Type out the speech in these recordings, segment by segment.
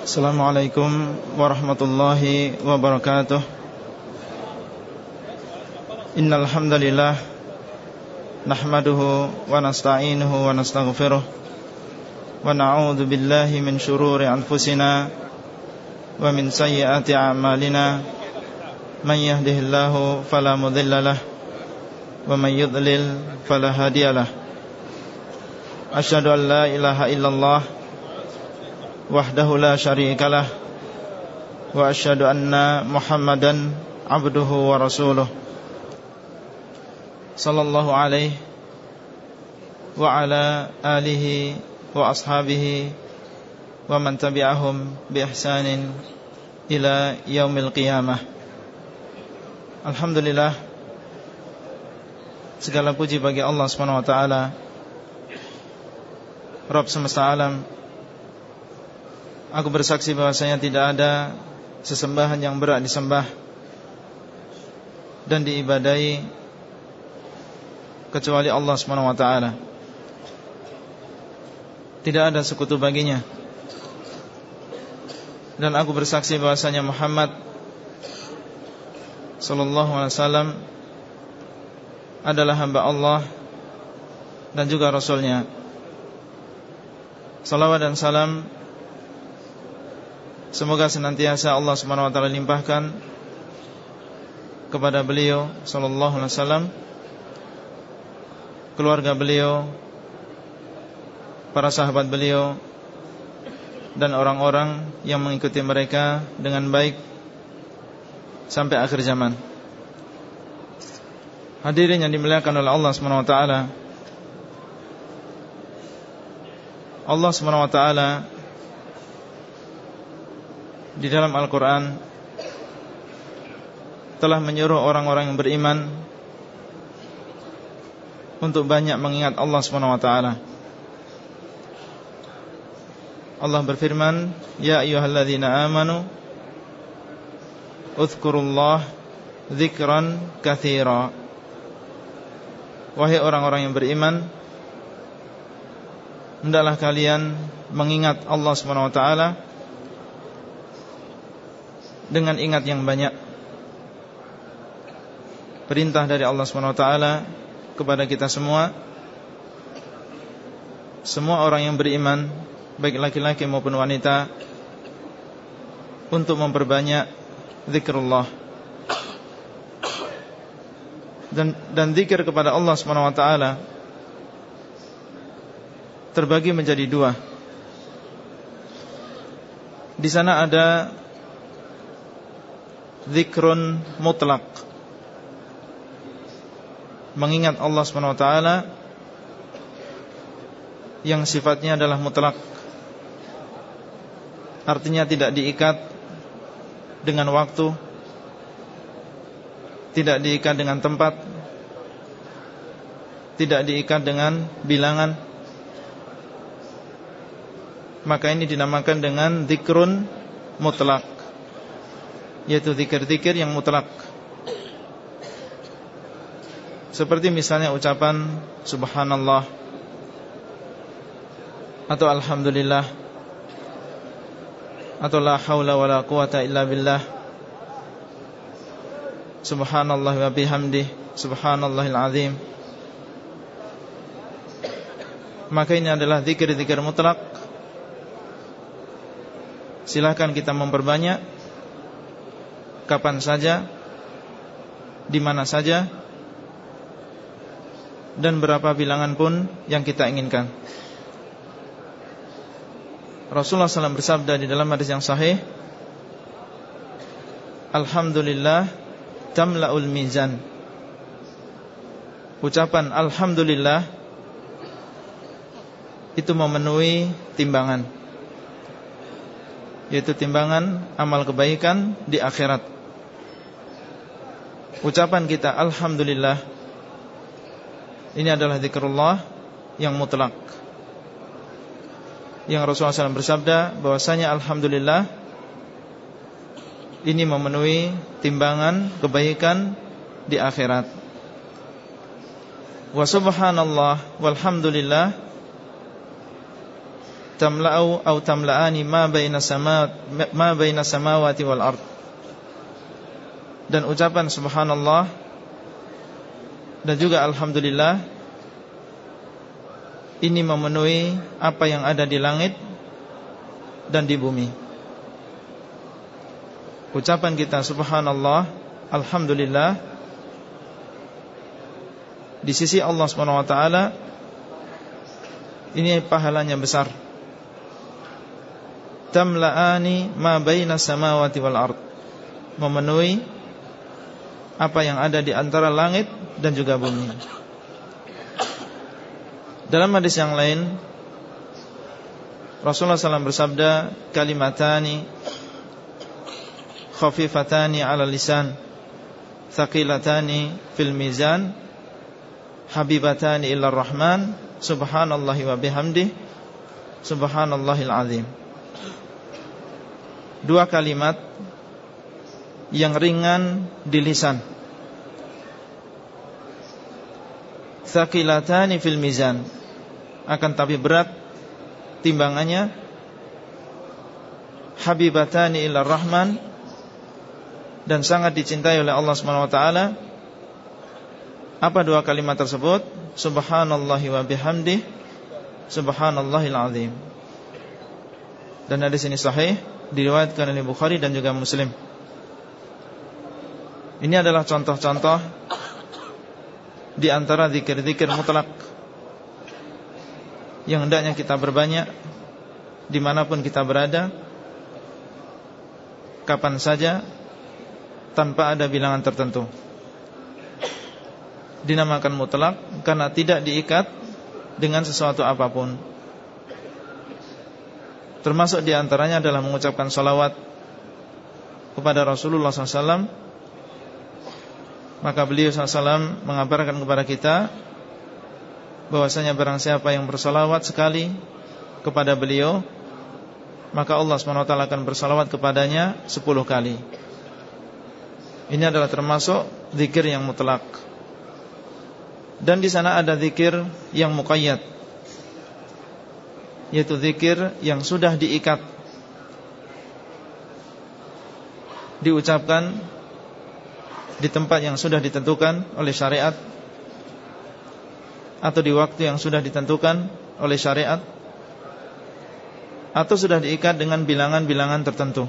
Assalamualaikum warahmatullahi wabarakatuh. Innal hamdalillah nahmaduhu wa nasta'inuhu wa nastaghfiruh wa na'udzu billahi min shururi anfusina wa min sayyiati a'malina. Man yahdihillahu fala mudhillalah wa man yudlil fala hadiyalah an la ilaha illallah wahdahu la syarika lah wa asyhadu anna Muhammadan abduhu wa rasuluh sallallahu alaihi wa ala alihi wa ashabihi wa man tabi'ahum bi ihsanin ila yaumil qiyamah Alhamdulillah segala puji bagi Allah Subhanahu wa taala. Rabb semesta alam Aku bersaksi bahwasanya tidak ada sesembahan yang berat disembah dan diibadai kecuali Allah Subhanahu wa taala. Tidak ada sekutu baginya. Dan aku bersaksi bahwasanya Muhammad sallallahu alaihi wasallam adalah hamba Allah dan juga rasulnya. Salawat dan salam Semoga senantiasa Allah Subhanahu wa taala limpahkan kepada beliau sallallahu alaihi wasallam keluarga beliau para sahabat beliau dan orang-orang yang mengikuti mereka dengan baik sampai akhir zaman. Hadirin yang dimuliakan oleh Allah Subhanahu wa taala. Allah Subhanahu wa taala di dalam Al-Quran telah menyuruh orang-orang yang beriman untuk banyak mengingat Allah SWT. Allah berfirman, Ya ayuhalladzina amanu Uthkurullah Zikran kathira Wahai orang-orang yang beriman Hendaklah kalian mengingat Allah SWT dengan ingat yang banyak. Perintah dari Allah SWT Kepada kita semua. Semua orang yang beriman Baik laki-laki maupun wanita Untuk memperbanyak Zikrullah. Dan, dan zikir kepada Allah SWT Terbagi menjadi dua. Di sana ada zikrun mutlak. Mengingat Allah SWT yang sifatnya adalah mutlak. Artinya tidak diikat dengan waktu tidak diikat dengan tempat tidak diikat dengan bilangan. Maka ini dinamakan dengan zikrun mutlak yaitu zikir-zikir yang mutlak. Seperti misalnya ucapan subhanallah atau alhamdulillah atau la haula wala quwata illa billah. Subhanallah wa bihamdih subhanallahil azim. Maka ini adalah zikir-zikir mutlak. Silahkan kita memperbanyak kapan saja Di mana saja Dan berapa bilangan pun Yang kita inginkan. Rasulullah SAW bersabda di dalam hadis yang sahih Alhamdulillah Tamla'ul mizan. Ucapan Alhamdulillah Itu memenuhi timbangan Yaitu timbangan amal kebaikan di akhirat ucapan kita Alhamdulillah Ini adalah zikrullah yang mutlak. Yang Rasulullah SAW bersabda bahwasanya Alhamdulillah Ini memenuhi timbangan kebaikan di akhirat. Wa subhanallah walhamdulillah tamla'u au tamla'ani ma baina sama ma baina samawati wal ard dan ucapan subhanallah dan juga alhamdulillah ini memenuhi apa yang ada di langit dan di bumi. Ucapan kita subhanallah, alhamdulillah di sisi Allah Subhanahu wa taala ini pahalanya besar. Tamla'ani ma baina samawati wal ard. Memenuhi apa yang ada di antara langit dan juga bumi. Dalam hadis yang lain Rasulullah SAW bersabda Kalimatani Khafifatani ala lisan Thaqilatani fil mizan Habibatani illa rahman Subhanallahi wa bihamdih Subhanallahil azim Dua kalimat Yang ringan di lisan Thaqilatani fil mizan. Akan tapi berat timbangannya. Habibatani ila rahman. Dan sangat dicintai oleh Allah taala. Apa dua kalimat tersebut? Subhanallahi wa bihamdi subhanallahil azim. Dan hadis ini sahih diriwayatkan oleh Bukhari dan juga Muslim. Ini adalah contoh-contoh di antara zikir-zikir mutlak yang hendaknya kita berbanyak di mana pun kita berada kapan saja tanpa ada bilangan tertentu. Dinamakan mutlak karena tidak diikat dengan sesuatu apa pun. Termasuk di antaranya adalah mengucapkan salawat kepada Rasulullah SAW maka beliau SAW mengabarkan kepada kita bahwasanya barang siapa yang bersalawat sekali kepada beliau maka Allah SWT akan bersalawat kepadanya 10 kali. Ini adalah termasuk zikir yang mutlak. Dan di sana ada zikir yang muqayyad yaitu zikir yang sudah diikat diucapkan di tempat yang sudah ditentukan oleh syariat atau di waktu yang sudah ditentukan oleh syariat atau sudah diikat dengan bilangan-bilangan tertentu.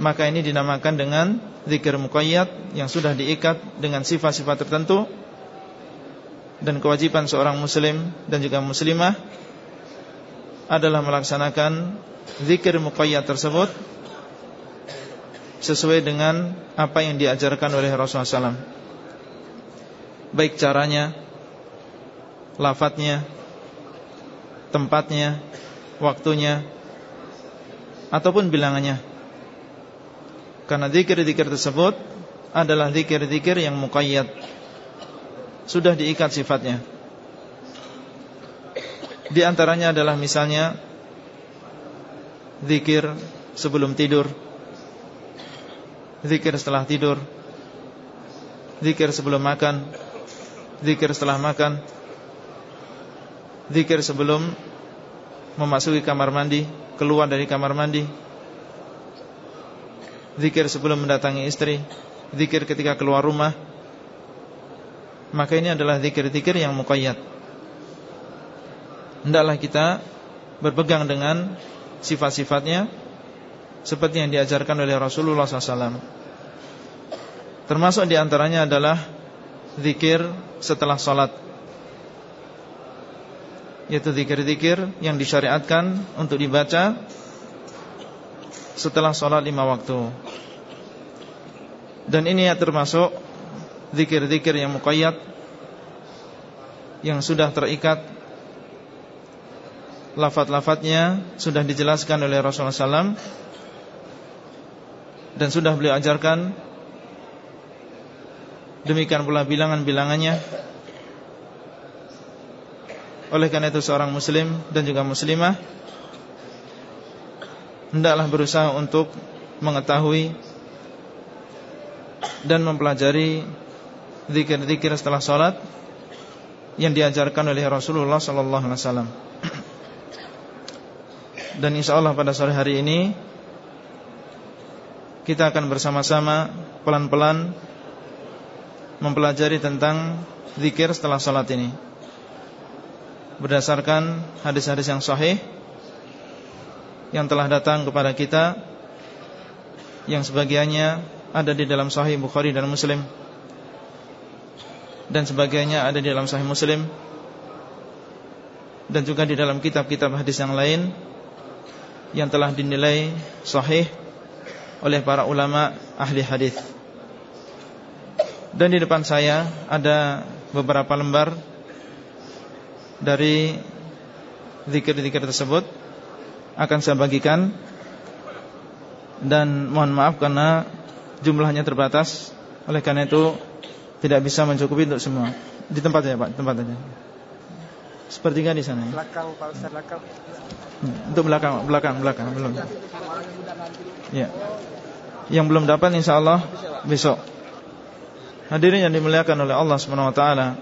Maka ini dinamakan dengan zikir muqayyad yang sudah diikat dengan sifat-sifat tertentu dan kewajiban seorang muslim dan juga muslimah adalah melaksanakan zikir muqayyad tersebut sesuai dengan apa yang diajarkan oleh Rasulullah SAW baik caranya, lafadznya, tempatnya, waktunya, ataupun bilangannya. Karena zikir-zikir tersebut adalah zikir-zikir yang muqayyad. Sudah diikat sifatnya. Di antaranya adalah misalnya zikir sebelum tidur, zikir setelah tidur, zikir sebelum makan, Zikir setelah makan. Zikir sebelum Memasuki kamar mandi Keluar dari kamar mandi. Zikir sebelum mendatangi istri. Zikir ketika keluar rumah. Maka ini adalah zikir-zikir yang muqayyad. Hendaklah kita Berpegang dengan Sifat-sifatnya Seperti yang diajarkan oleh Rasulullah SAW Termasuk di antaranya adalah Zikir setelah sholat Yaitu zikir-zikir yang disyariatkan untuk dibaca Setelah sholat lima waktu. Dan ini ya termasuk Zikir-zikir yang muqayyad Yang sudah terikat. Lafat-lafatnya Sudah dijelaskan oleh Rasulullah SAW Dan sudah beliau ajarkan. Demikian pula bilangan-bilangannya. Oleh karena itu seorang muslim dan juga muslimah Hendaklah berusaha untuk mengetahui Dan mempelajari Zikir-zikir setelah sholat Yang diajarkan oleh Rasulullah SAW Dan insya Allah pada sore hari ini Kita akan bersama-sama Pelan-pelan Mempelajari tentang Zikir setelah sholat ini. Berdasarkan hadis-hadis yang sahih Yang telah datang kepada kita Yang sebagiannya Ada di dalam sahih Bukhari dan Muslim Dan sebagiannya ada di dalam sahih Muslim dan juga di dalam kitab-kitab hadis yang lain yang telah dinilai sahih oleh para ulama ahli hadis. Dan di depan saya ada beberapa lembar dari zikir-zikir tersebut akan saya bagikan dan mohon maaf karena jumlahnya terbatas oleh karena itu tidak bisa mencukupi untuk semua. Di tempat ya Pak, tempat aja. Sepertiga di sana. Ya? Belakang, Pak Ustaz, belakang. Untuk belakang, belakang, belakang, belum. Ya. Yang belum dapat insya Allah besok. Hadirin yang dimuliakan oleh Allah Subhanahu wa taala.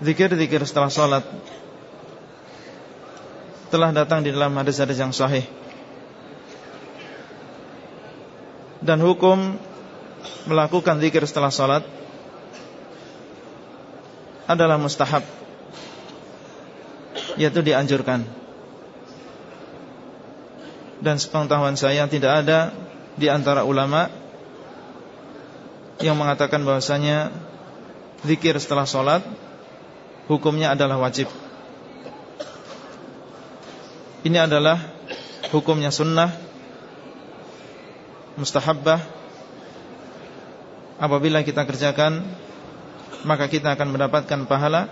Zikir-zikir setelah salat telah datang di dalam hadis-hadis yang sahih. Dan hukum melakukan zikir setelah salat adalah mustahab yaitu dianjurkan. Dan sepengetahuan saya tidak ada di antara ulama yang mengatakan bahwasanya zikir setelah sholat hukumnya adalah wajib. Ini adalah hukumnya sunnah mustahabbah. Apabila kita kerjakan maka kita akan mendapatkan pahala.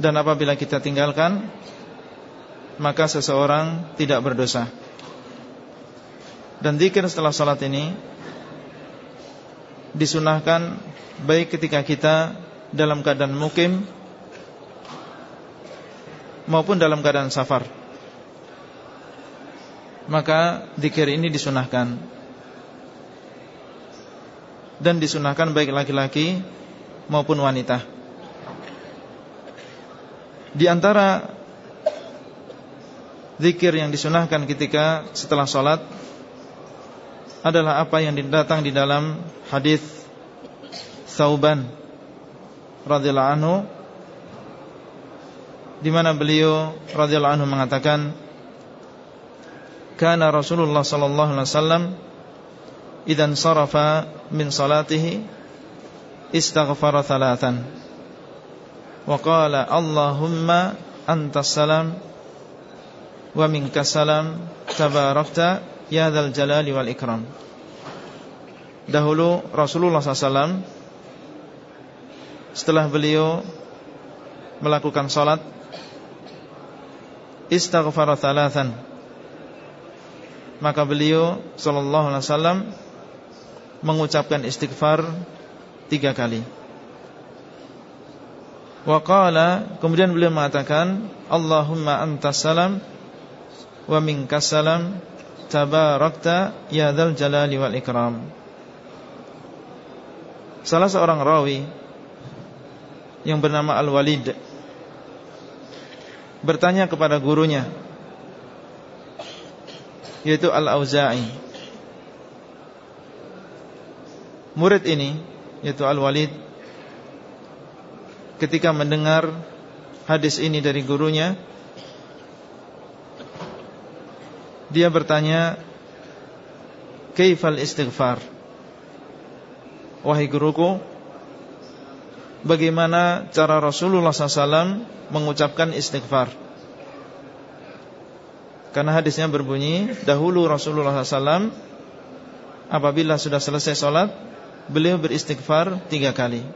Dan apabila kita tinggalkan Maka seseorang tidak berdosa Dan zikir setelah salat ini Disunahkan Baik ketika kita Dalam keadaan mukim Maupun dalam keadaan safar. Maka zikir ini disunahkan. Dan disunahkan baik laki-laki Maupun wanita. Di antara zikir yang disunahkan ketika setelah sholat adalah apa yang datang di dalam hadis Sauban radhiyallahu anhu di mana beliau radhiyallahu anhu mengatakan kana Rasulullah sallallahu alaihi wasallam idan sarafa min salatihi istaghfara thalathan. Wa qala Allahumma antas salam wa minkas salam tabarakta ya dzal jalali wal ikram. Dahulu Rasulullah SAW Setelah beliau Melakukan salat Istaghfara thalathan. Maka beliau Sallallahu alaihi wasallam Mengucapkan istighfar Tiga kali. Waqala kemudian beliau mengatakan Allahumma antas salam wa minkas salam tabarakta ya dzal jalali wal ikram. Salah seorang rawi yang bernama Al-Walid bertanya kepada gurunya yaitu Al-Auza'i. Murid ini yaitu Al-Walid ketika mendengar hadis ini dari gurunya Dia bertanya Kaifal istighfar? Wahai guruku Bagaimana cara Rasulullah SAW Mengucapkan istighfar? Karena hadisnya berbunyi Dahulu Rasulullah SAW Apabila sudah selesai sholat Beliau beristighfar tiga kali.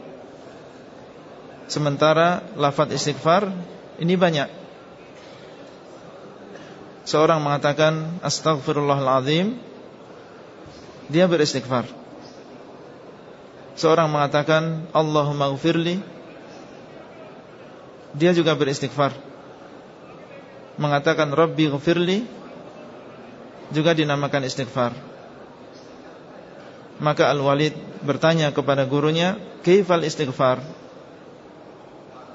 Sementara lafaz istighfar ini banyak. Seorang mengatakan astaghfirullahalazim dia beristighfar. Seorang mengatakan Allahumma gfirli dia juga beristighfar. Mengatakan Rabbi gfirli juga dinamakan istighfar. Maka Al-Walid bertanya kepada gurunya, "Kaifal istighfar?"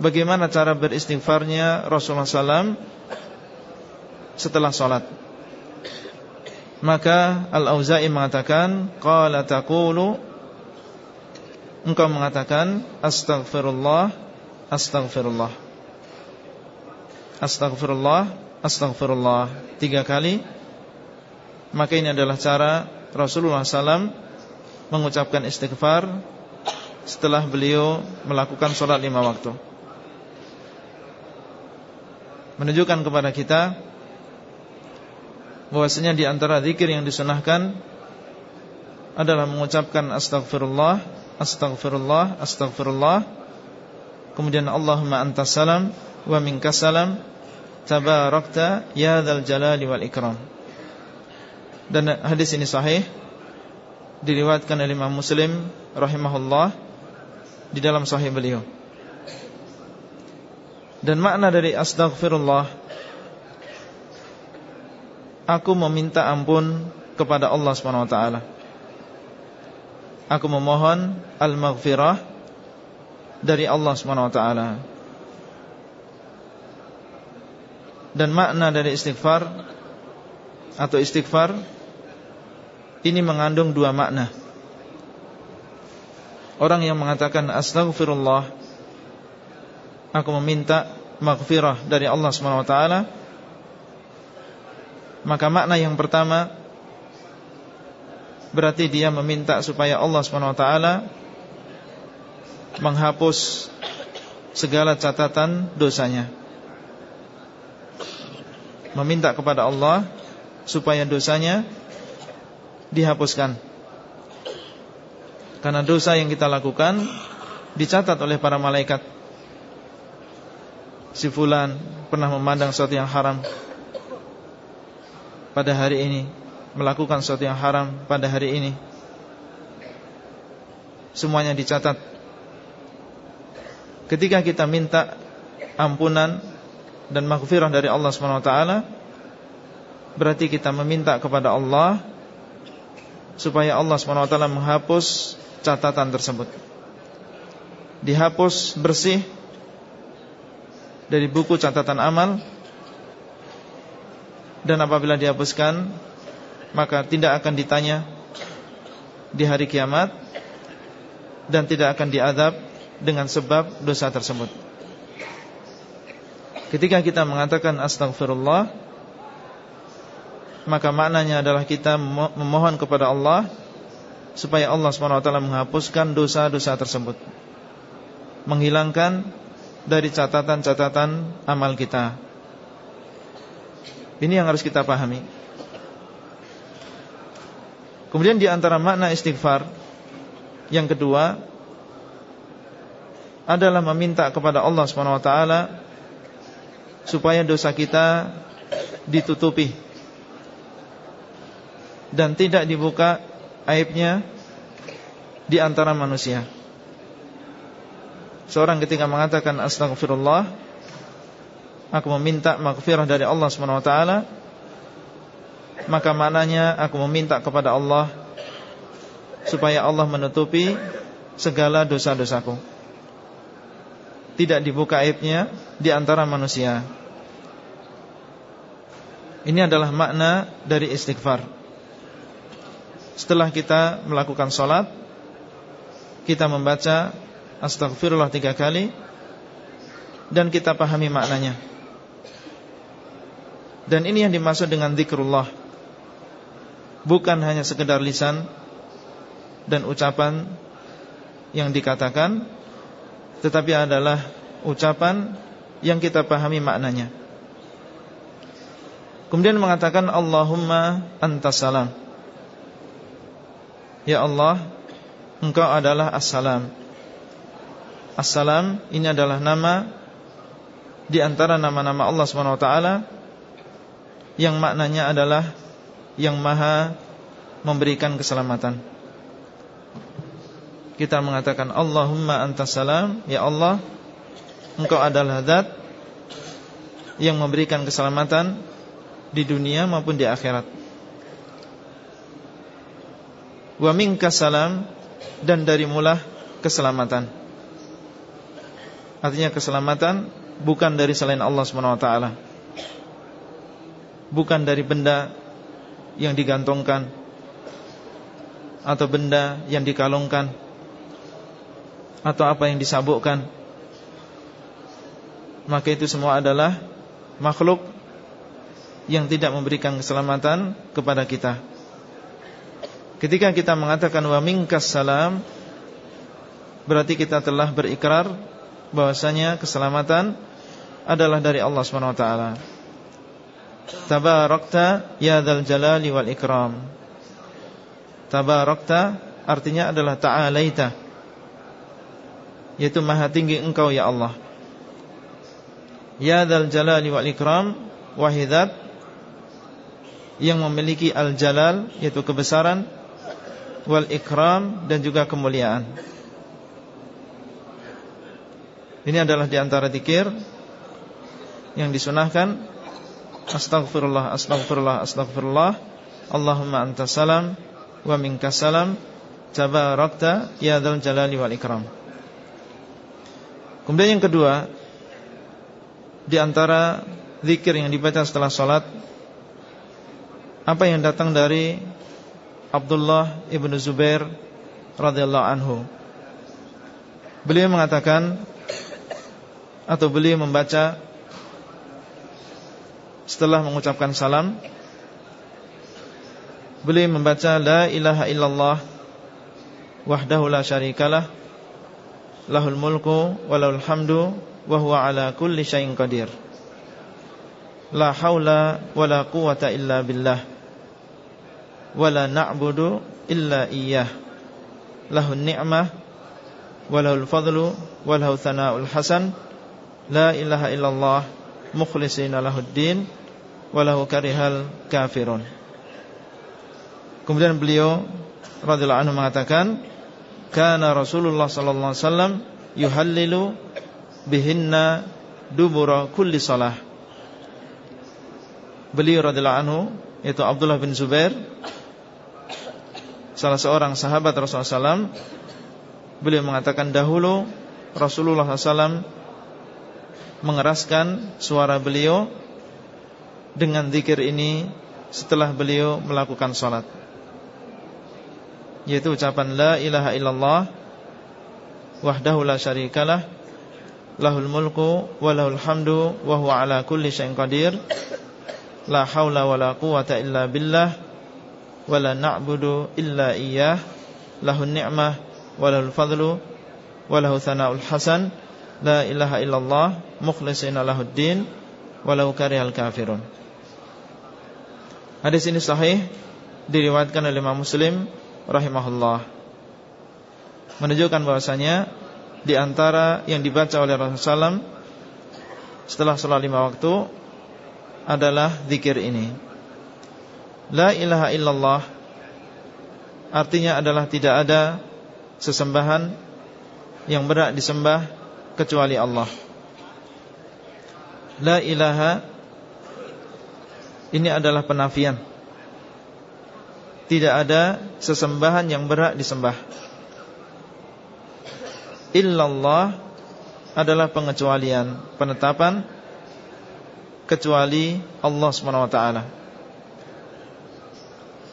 bagaimana cara beristighfarnya Rasulullah SAW setelah sholat Maka Al-Auza'i mengatakan Qala taqulu Engkau mengatakan Astaghfirullah Astaghfirullah. Astaghfirullah Astaghfirullah. Tiga kali. Maka ini adalah cara Rasulullah SAW Mengucapkan istighfar Setelah beliau melakukan sholat lima waktu. Menunjukkan kepada kita bahwasanya di antara zikir yang disunahkan adalah mengucapkan astagfirullah, astagfirullah, astagfirullah. Kemudian Allahumma antas salam wa minkas salam tabarakta ya dzal jalali wal ikram. Dan hadis ini sahih diriwayatkan oleh Imam Muslim rahimahullah di dalam sahih beliau. Dan makna dari astagfirullah Aku meminta ampun kepada Allah SWT Aku memohon Al-Maghfirah Dari Allah SWT Dan makna dari istighfar Atau istighfar Ini mengandung dua makna. Orang yang mengatakan Astaghfirullah Aku meminta Maghfirah dari Allah SWT maka makna yang pertama Berarti dia meminta supaya Allah SWT Menghapus Segala catatan dosanya. Meminta kepada Allah Supaya dosanya Dihapuskan. Karena dosa yang kita lakukan Dicatat oleh para malaikat. Si fulan pernah memandang sesuatu yang haram pada hari ini Melakukan sesuatu yang haram pada hari ini. Semuanya dicatat. Ketika kita minta ampunan dan maghfirah dari Allah SWT Berarti kita meminta kepada Allah Supaya Allah SWT menghapus catatan tersebut. Dihapus bersih Dari buku catatan amal dan apabila dihapuskan Maka tidak akan ditanya Di hari kiamat Dan tidak akan diadab Dengan sebab dosa tersebut. Ketika kita mengatakan Astagfirullah Maka maknanya adalah kita memohon kepada Allah Supaya Allah SWT menghapuskan dosa-dosa tersebut Menghilangkan dari catatan-catatan amal kita ini yang harus kita pahami. Kemudian di antara makna istighfar Yang kedua Adalah meminta kepada Allah SWT Supaya dosa kita Ditutupi Dan tidak dibuka Aibnya Di antara manusia. Seorang ketika mengatakan Astagfirullah Aku meminta maghfirah dari Allah SWT Maka maknanya aku meminta kepada Allah Supaya Allah menutupi Segala dosa-dosaku. Tidak dibuka aibnya Di antara manusia. Ini adalah makna dari istighfar. Setelah kita melakukan sholat Kita membaca Astagfirullah tiga kali Dan kita pahami maknanya dan ini yang dimaksud dengan zikrullah. Bukan hanya sekedar lisan Dan ucapan Yang dikatakan Tetapi adalah ucapan Yang kita pahami maknanya. Kemudian mengatakan Allahumma antas salam. Ya Allah Engkau adalah assalam. Assalam ini adalah nama Di antara nama-nama Allah SWT yang maknanya adalah yang maha memberikan keselamatan. Kita mengatakan Allahumma antas salam, ya Allah, engkau adalah zat yang memberikan keselamatan di dunia maupun di akhirat. Wa minkas salam dan dari mulah keselamatan. Artinya keselamatan bukan dari selain Allah Subhanahu taala bukan dari benda yang digantungkan atau benda yang dikalungkan atau apa yang disabukkan. Maka itu semua adalah makhluk yang tidak memberikan keselamatan kepada kita. Ketika kita mengatakan wa minkas salam berarti kita telah berikrar bahwasanya keselamatan adalah dari Allah Subhanahu wa taala Tabarakta ya dzal jalali wal ikram. Tabarakta artinya adalah ta'alaita. Yaitu maha tinggi engkau ya Allah. Ya dzal jalali wal ikram wahidat yang memiliki al-jalal yaitu kebesaran wal ikram dan juga kemuliaan. Ini adalah di antara zikir yang disunahkan Astaghfirullah, astaghfirullah, astaghfirullah. Allahumma anta salam Wa minka salam. Tabarakta Ya dhal jalali wal ikram. Kemudian yang kedua Di antara Zikir yang dibaca setelah sholat Apa yang datang dari Abdullah ibnu Zubair radhiyallahu anhu? Beliau mengatakan Atau beliau membaca setelah mengucapkan salam beliau membaca la ilaha illallah wahdahu la syarikalah lahul mulku walahul hamdu wa huwa ala kulli syai'in qadir. La haula wala quwata illa billah wala na'budu illa iyyah. Lahun ni'mah walahul fadlu walahu thana'ul hasan. La ilaha illallah mukhlisina lahuddin walahu karihal kafirun. Kemudian beliau radhiyallahu anhu mengatakan, "Kana Rasulullah sallallahu alaihi wasallam yuhallilu bihinna dubura kulli salah." Beliau radhiyallahu anhu yaitu Abdullah bin Zubair salah seorang sahabat Rasulullah SAW beliau mengatakan dahulu Rasulullah SAW mengeraskan suara beliau dengan zikir ini setelah beliau melakukan salat. Yaitu ucapan la ilaha illallah wahdahu la syarikalah lahul mulku wa lahul hamdu wa huwa ala kulli syai'in qadir la haula wa la quwata illa billah wa la na'budu illa iyyah lahun ni'mah wa lahul fadlu wa lahu thana'ul hasan la ilaha illallah mukhlishina lahuddin walau karihal kafirun Hadis ini sahih diriwayatkan oleh Imam Muslim rahimahullah. Menunjukkan bahwasanya di antara yang dibaca oleh Rasulullah SAW setelah sholat lima waktu adalah zikir ini. La ilaha illallah artinya adalah tidak ada sesembahan yang berat disembah kecuali Allah. La ilaha ini adalah penafian. Tidak ada sesembahan yang berhak disembah. Illallah adalah pengecualian Penetapan Kecuali Allah SWT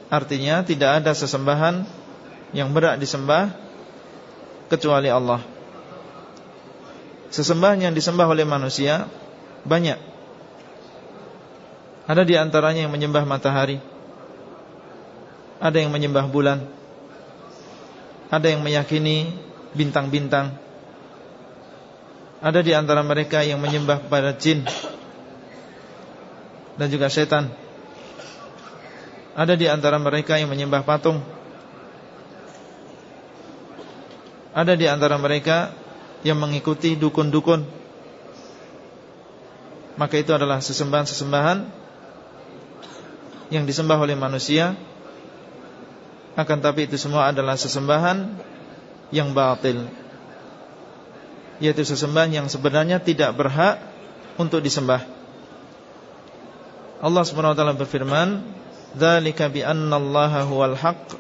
Artinya tidak ada sesembahan Yang berhak disembah Kecuali Allah. Sesembahan yang disembah oleh manusia Banyak ada di antaranya yang menyembah matahari. Ada yang menyembah bulan. Ada yang meyakini bintang-bintang. Ada di antara mereka yang menyembah kepada jin Dan juga setan. Ada di antara mereka yang menyembah patung. Ada di antara mereka yang mengikuti dukun-dukun. Maka itu adalah sesembahan-sesembahan yang disembah oleh manusia akan tapi itu semua adalah sesembahan yang batil. Yaitu sesembahan yang sebenarnya tidak berhak untuk disembah. Allah Subhanahu wa taala berfirman dzalika bi anna Allah huwal haqq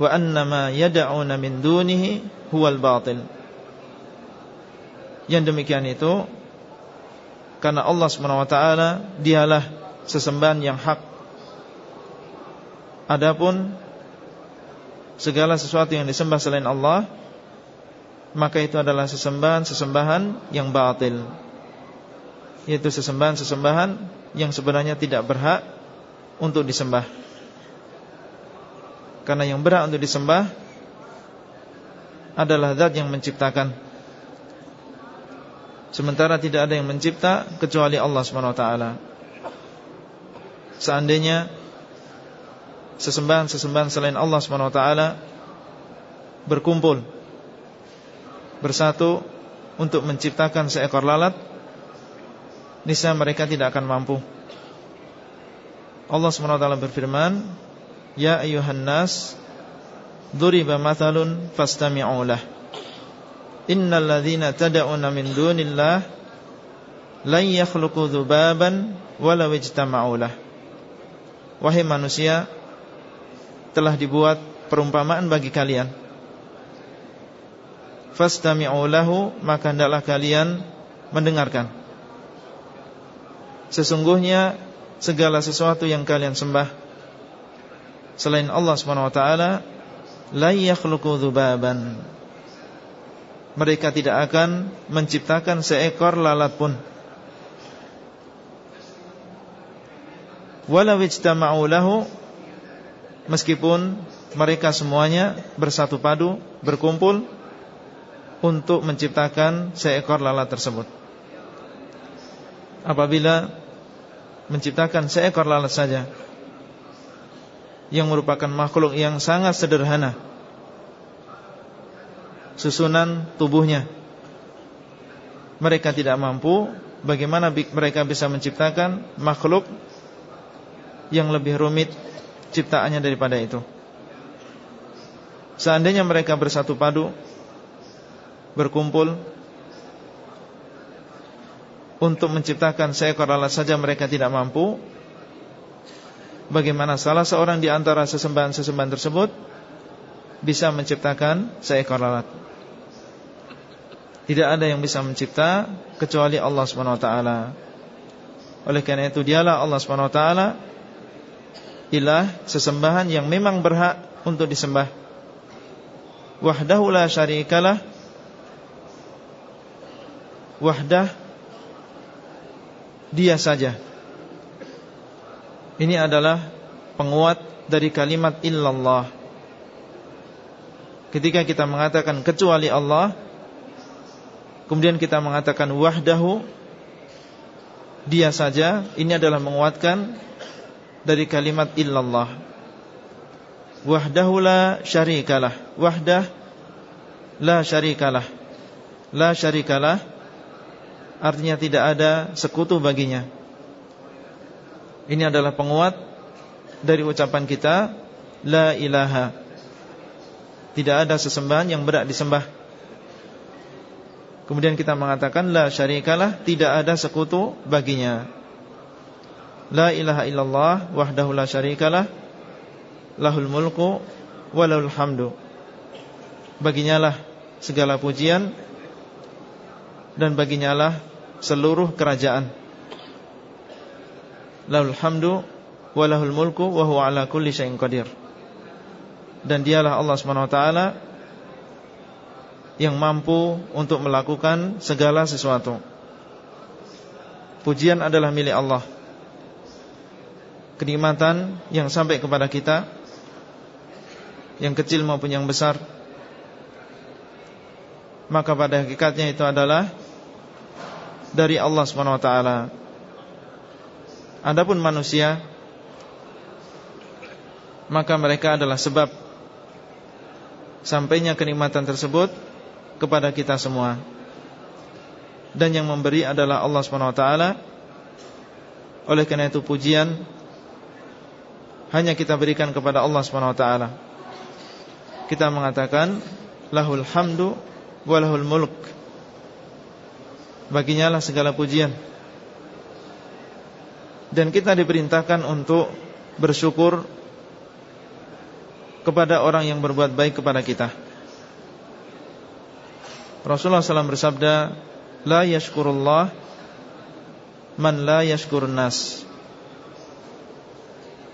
wa anna ma yad'una min dunihi huwal batil. Yang demikian itu karena Allah Subhanahu wa taala dialah sesembahan yang hak. Adapun segala sesuatu yang disembah selain Allah maka itu adalah sesembahan-sesembahan yang batil. Yaitu sesembahan-sesembahan yang sebenarnya tidak berhak untuk disembah. Karena yang berhak untuk disembah adalah zat yang menciptakan. Sementara tidak ada yang mencipta kecuali Allah SWT seandainya sesembahan-sesembahan selain Allah SWT berkumpul bersatu untuk menciptakan seekor lalat niscaya mereka tidak akan mampu. Allah SWT berfirman ya ayuhan nas duriba mathalun fastami'u lah. Innal ladzina tad'una min dunillah lan yakhluqu dzubaban walau ijtama'u lah wahai manusia telah dibuat perumpamaan bagi kalian. Fastami'u lahu maka hendaklah kalian mendengarkan. Sesungguhnya segala sesuatu yang kalian sembah selain Allah Swt la yakhluqu dzubaban mereka tidak akan menciptakan seekor lalat pun walau ijtama'u lahu Meskipun mereka semuanya bersatu padu Berkumpul Untuk menciptakan seekor lalat tersebut. Apabila Menciptakan seekor lalat saja Yang merupakan makhluk yang sangat sederhana Susunan tubuhnya Mereka tidak mampu Bagaimana mereka bisa menciptakan makhluk Yang lebih rumit ciptaannya daripada itu. Seandainya mereka bersatu padu Berkumpul Untuk menciptakan seekor alat saja mereka tidak mampu Bagaimana salah seorang di antara sesembahan-sesembahan tersebut Bisa menciptakan seekor alat Tidak ada yang bisa mencipta Kecuali Allah SWT Oleh karena itu dialah Allah SWT ilah sesembahan yang memang berhak untuk disembah. Wahdahu la syarikalah. Wahdah dia saja. Ini adalah penguat dari kalimat illallah. Ketika kita mengatakan kecuali Allah kemudian kita mengatakan wahdahu dia saja ini adalah menguatkan dari kalimat illallah. Wahdahu la syarikalah. Wahdah la syarikalah. La syarikalah artinya tidak ada sekutu baginya. Ini adalah penguat dari ucapan kita la ilaha. Tidak ada sesembahan yang berat disembah. Kemudian kita mengatakan La syarikalah Tidak ada sekutu baginya La ilaha illallah wahdahu la syarikalah Lahul mulku walahul hamdu. Baginya lah segala pujian Dan baginya lah seluruh kerajaan. Lahul hamdu walahul mulku Wahu ala kulli syai'in qadir. Dan dialah Allah SWT Yang mampu untuk melakukan segala sesuatu. Pujian adalah milik Allah kenikmatan yang sampai kepada kita yang kecil maupun yang besar. Maka pada hakikatnya itu adalah dari Allah SWT Adapun manusia maka mereka adalah sebab sampainya kenikmatan tersebut kepada kita semua. Dan yang memberi adalah Allah SWT oleh karena itu pujian hanya kita berikan kepada Allah SWT Kita mengatakan Lahul hamdu Walahul mulk. Baginya lah segala pujian. Dan kita diperintahkan untuk Bersyukur Kepada orang yang berbuat baik kepada kita. Rasulullah SAW bersabda La yashkurullah Man la yashkurun nas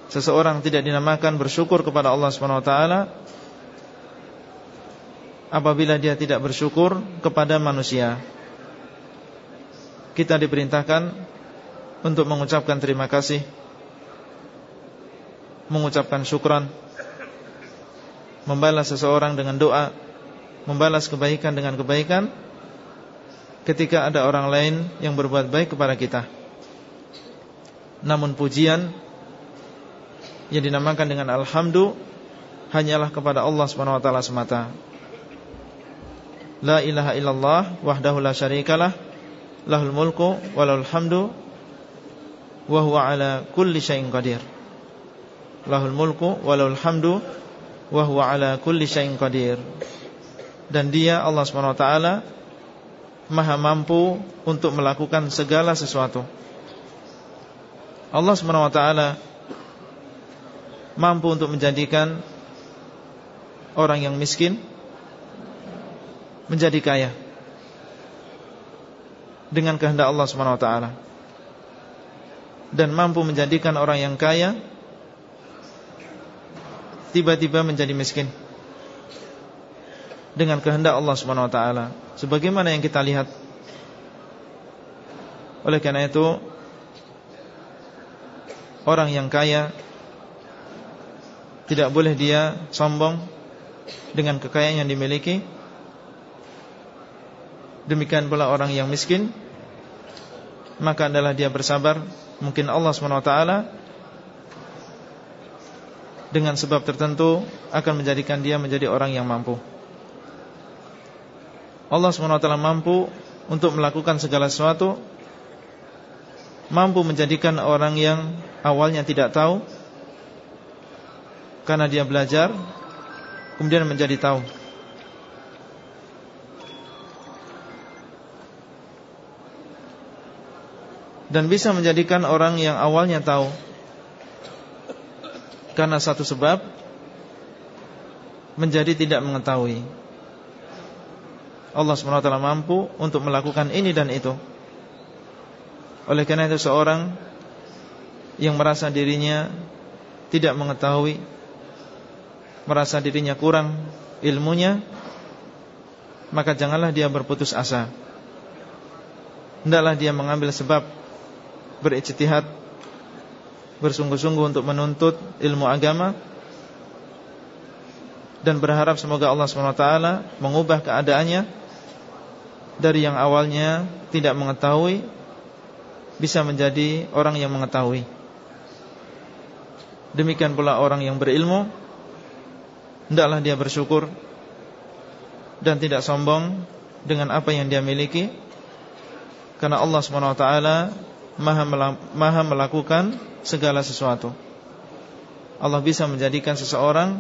seseorang tidak dinamakan bersyukur kepada Allah Subhanahu wa taala apabila dia tidak bersyukur kepada manusia. Kita diperintahkan untuk mengucapkan terima kasih, mengucapkan syukran, membalas seseorang dengan doa, membalas kebaikan dengan kebaikan ketika ada orang lain yang berbuat baik kepada kita. Namun pujian yang dinamakan dengan alhamdu hanyalah kepada Allah Subhanahu wa taala semata. La ilaha illallah wahdahu la syarikalah lahul mulku wa lahul hamdu wa huwa ala kulli syai'in qadir. Lahul mulku wa lahul hamdu wa huwa ala kulli syai'in qadir. Dan dia Allah Subhanahu wa taala Maha mampu untuk melakukan segala sesuatu. Allah Subhanahu wa taala mampu untuk menjadikan orang yang miskin menjadi kaya dengan kehendak Allah Subhanahu wa taala. Dan mampu menjadikan orang yang kaya tiba-tiba menjadi miskin dengan kehendak Allah Subhanahu wa taala. Sebagaimana yang kita lihat oleh karena itu orang yang kaya tidak boleh dia sombong dengan kekayaan yang dimiliki. Demikian pula orang yang miskin Maka adalah dia bersabar. Mungkin Allah SWT Dengan sebab tertentu Akan menjadikan dia menjadi orang yang mampu. Allah SWT mampu Untuk melakukan segala sesuatu Mampu menjadikan orang yang Awalnya tidak tahu Karena dia belajar Kemudian menjadi tahu dan bisa menjadikan orang yang awalnya tahu karena satu sebab menjadi tidak mengetahui. Allah SWT mampu untuk melakukan ini dan itu. Oleh karena itu seorang yang merasa dirinya tidak mengetahui, merasa dirinya kurang ilmunya, maka janganlah dia berputus asa. Hendaklah dia mengambil sebab berijtihad bersungguh-sungguh untuk menuntut ilmu agama dan berharap semoga Allah SWT mengubah keadaannya dari yang awalnya tidak mengetahui bisa menjadi orang yang mengetahui. Demikian pula orang yang berilmu hendaklah dia bersyukur dan tidak sombong dengan apa yang dia miliki. Karena Allah SWT maha melakukan segala sesuatu. Allah bisa menjadikan seseorang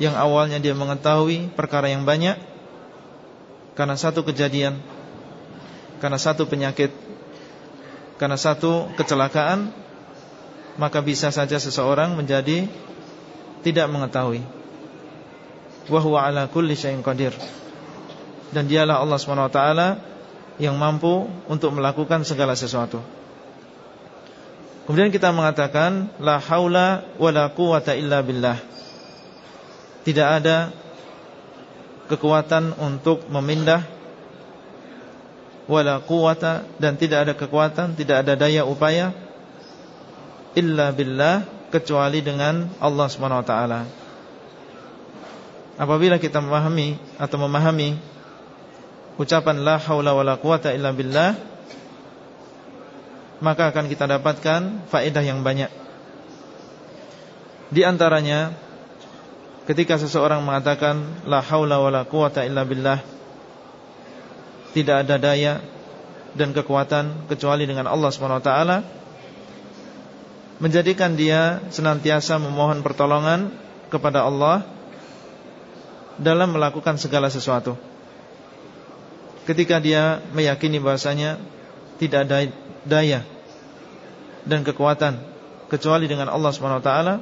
Yang awalnya dia mengetahui perkara yang banyak Karena satu kejadian Karena satu penyakit Karena satu kecelakaan Maka bisa saja seseorang menjadi Tidak mengetahui Wahuwa ala kulli syai'in qadir Dan dialah Allah SWT yang mampu untuk melakukan segala sesuatu. Kemudian kita mengatakan la haula wala quwata illa billah. Tidak ada kekuatan untuk memindah wala quwata dan tidak ada kekuatan, tidak ada daya upaya illa billah kecuali dengan Allah Subhanahu wa taala. Apabila kita memahami atau memahami ucapan la haula wala quwata illa billah maka akan kita dapatkan faedah yang banyak. Di antaranya ketika seseorang mengatakan la haula wala quwata illa billah tidak ada daya dan kekuatan kecuali dengan Allah Subhanahu wa taala menjadikan dia senantiasa memohon pertolongan kepada Allah dalam melakukan segala sesuatu. Ketika dia meyakini bahasanya tidak ada daya dan kekuatan kecuali dengan Allah Subhanahu wa taala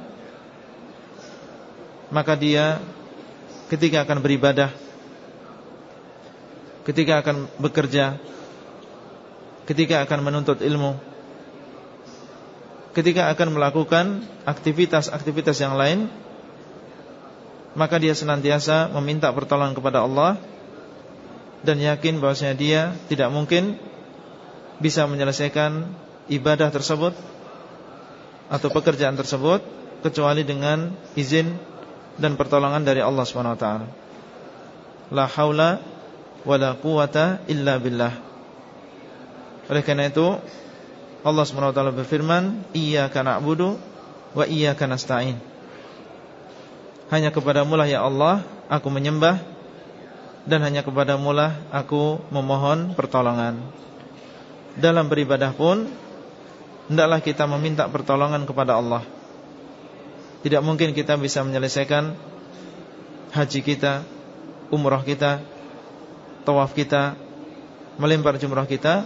maka dia ketika akan beribadah ketika akan bekerja ketika akan menuntut ilmu ketika akan melakukan aktivitas-aktivitas yang lain maka dia senantiasa meminta pertolongan kepada Allah dan yakin bahwasanya dia tidak mungkin bisa menyelesaikan ibadah tersebut atau pekerjaan tersebut kecuali dengan izin dan pertolongan dari Allah SWT. La haula wala quwata illa billah. Oleh karena itu Allah SWT berfirman, "Iyyaka na'budu wa iyyaka nasta'in." Hanya kepadamu lah ya Allah Aku menyembah Dan hanya kepadamu lah Aku memohon pertolongan Dalam beribadah pun Hendaklah kita meminta pertolongan kepada Allah Tidak mungkin kita bisa menyelesaikan Haji kita Umrah kita Tawaf kita Melempar jumrah kita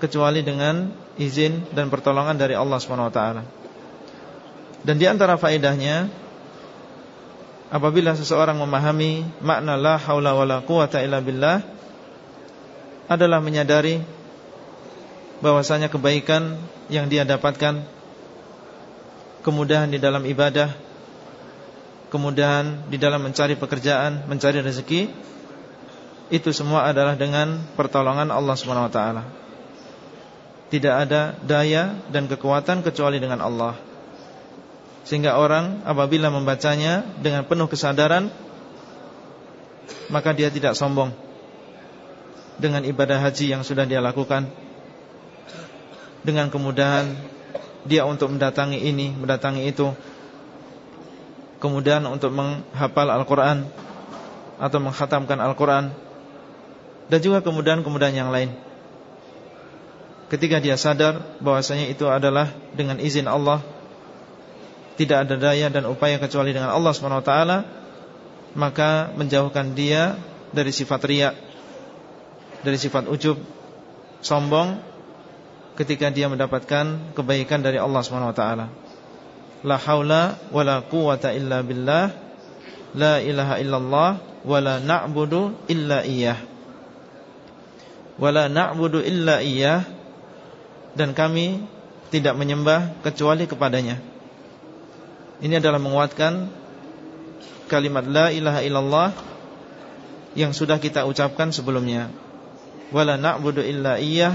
Kecuali dengan izin dan pertolongan dari Allah SWT Dan di antara faedahnya apabila seseorang memahami makna la haula wala quwata illa billah adalah menyadari bahwasanya kebaikan yang dia dapatkan kemudahan di dalam ibadah kemudahan di dalam mencari pekerjaan, mencari rezeki itu semua adalah dengan pertolongan Allah taala. Tidak ada daya dan kekuatan kecuali dengan Allah. Sehingga orang apabila membacanya dengan penuh kesadaran Maka dia tidak sombong Dengan ibadah haji yang sudah dia lakukan. Dengan kemudahan Dia untuk mendatangi ini, mendatangi itu. Kemudian untuk menghafal Al-Quran Atau menghatamkan Al-Quran. Dan juga kemudahan-kemudahan yang lain Ketika dia sadar bahwasanya itu adalah dengan izin Allah tidak ada daya dan upaya kecuali dengan Allah SWT maka menjauhkan dia dari sifat riak dari sifat ujub sombong ketika dia mendapatkan kebaikan dari Allah SWT la haula wala quwata illa billah la ilaha illallah wala na'budu illa iyyah. Wala na'budu illa iyyah dan kami tidak menyembah kecuali kepadanya ini adalah menguatkan kalimat la ilaha illallah yang sudah kita ucapkan sebelumnya. Wala na'budu illa iyyah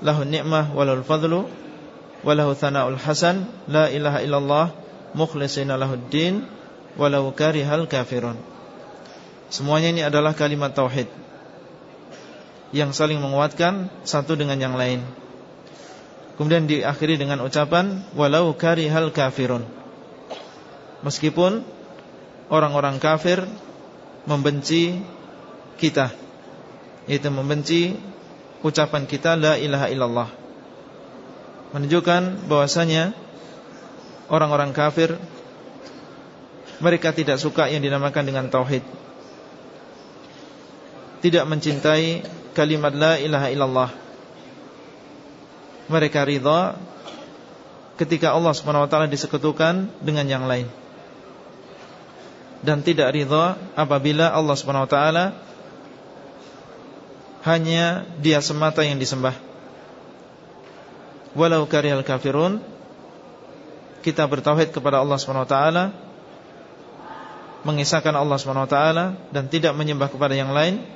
lahu ni'mah walul fadlu walahu thana'ul hasan la ilaha illallah mukhlishina lahuddin walau karihal kafirun. Semuanya ini adalah kalimat tauhid yang saling menguatkan satu dengan yang lain. Kemudian diakhiri dengan ucapan walau karihal kafirun. Meskipun orang-orang kafir membenci kita. Itu membenci ucapan kita La ilaha illallah. Menunjukkan bahwasanya Orang-orang kafir Mereka tidak suka yang dinamakan dengan Tauhid. Tidak mencintai kalimat La ilaha illallah Mereka ridha Ketika Allah SWT disekutukan dengan yang lain dan tidak ridha apabila Allah Subhanahu wa taala hanya dia semata yang disembah. Walau karihal kafirun kita bertauhid kepada Allah Subhanahu wa taala mengisahkan Allah Subhanahu wa taala dan tidak menyembah kepada yang lain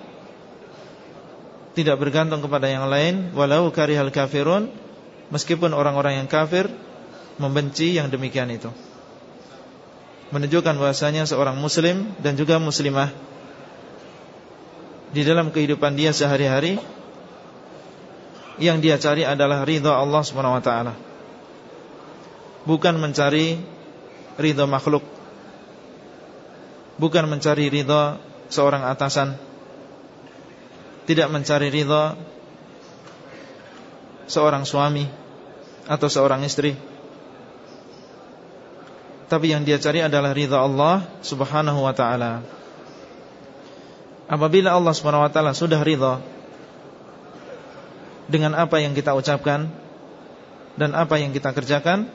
tidak bergantung kepada yang lain walau karihal kafirun meskipun orang-orang yang kafir membenci yang demikian itu menunjukkan bahwasanya seorang muslim dan juga muslimah di dalam kehidupan dia sehari-hari yang dia cari adalah ridha Allah Subhanahu wa taala. Bukan mencari ridha makhluk. Bukan mencari ridha seorang atasan. Tidak mencari ridha seorang suami atau seorang istri tapi yang dia cari adalah ridha Allah Subhanahu wa taala. Apabila Allah Subhanahu wa taala sudah ridha dengan apa yang kita ucapkan dan apa yang kita kerjakan,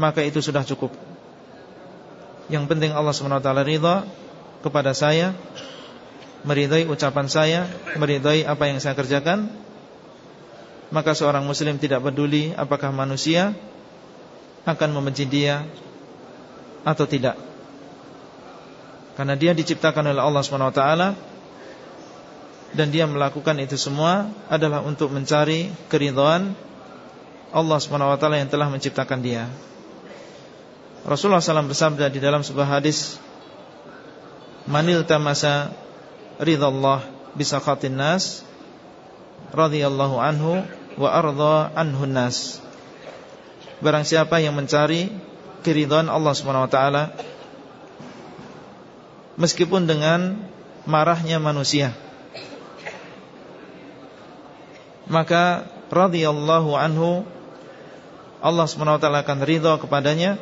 maka itu sudah cukup. Yang penting Allah Subhanahu wa taala ridha kepada saya, meridai ucapan saya, meridai apa yang saya kerjakan, Maka seorang muslim tidak peduli apakah manusia akan membenci dia atau tidak. Karena dia diciptakan oleh Allah SWT Dan dia melakukan itu semua adalah untuk mencari keridhaan Allah SWT yang telah menciptakan dia Rasulullah SAW bersabda di dalam sebuah hadis Manil tamasa ridallah bisaqatin nas radhiyallahu anhu wa arda anhu nas Barang siapa yang mencari keridhaan Allah SWT meskipun dengan marahnya manusia. Maka radhiyallahu anhu Allah SWT akan ridha kepadanya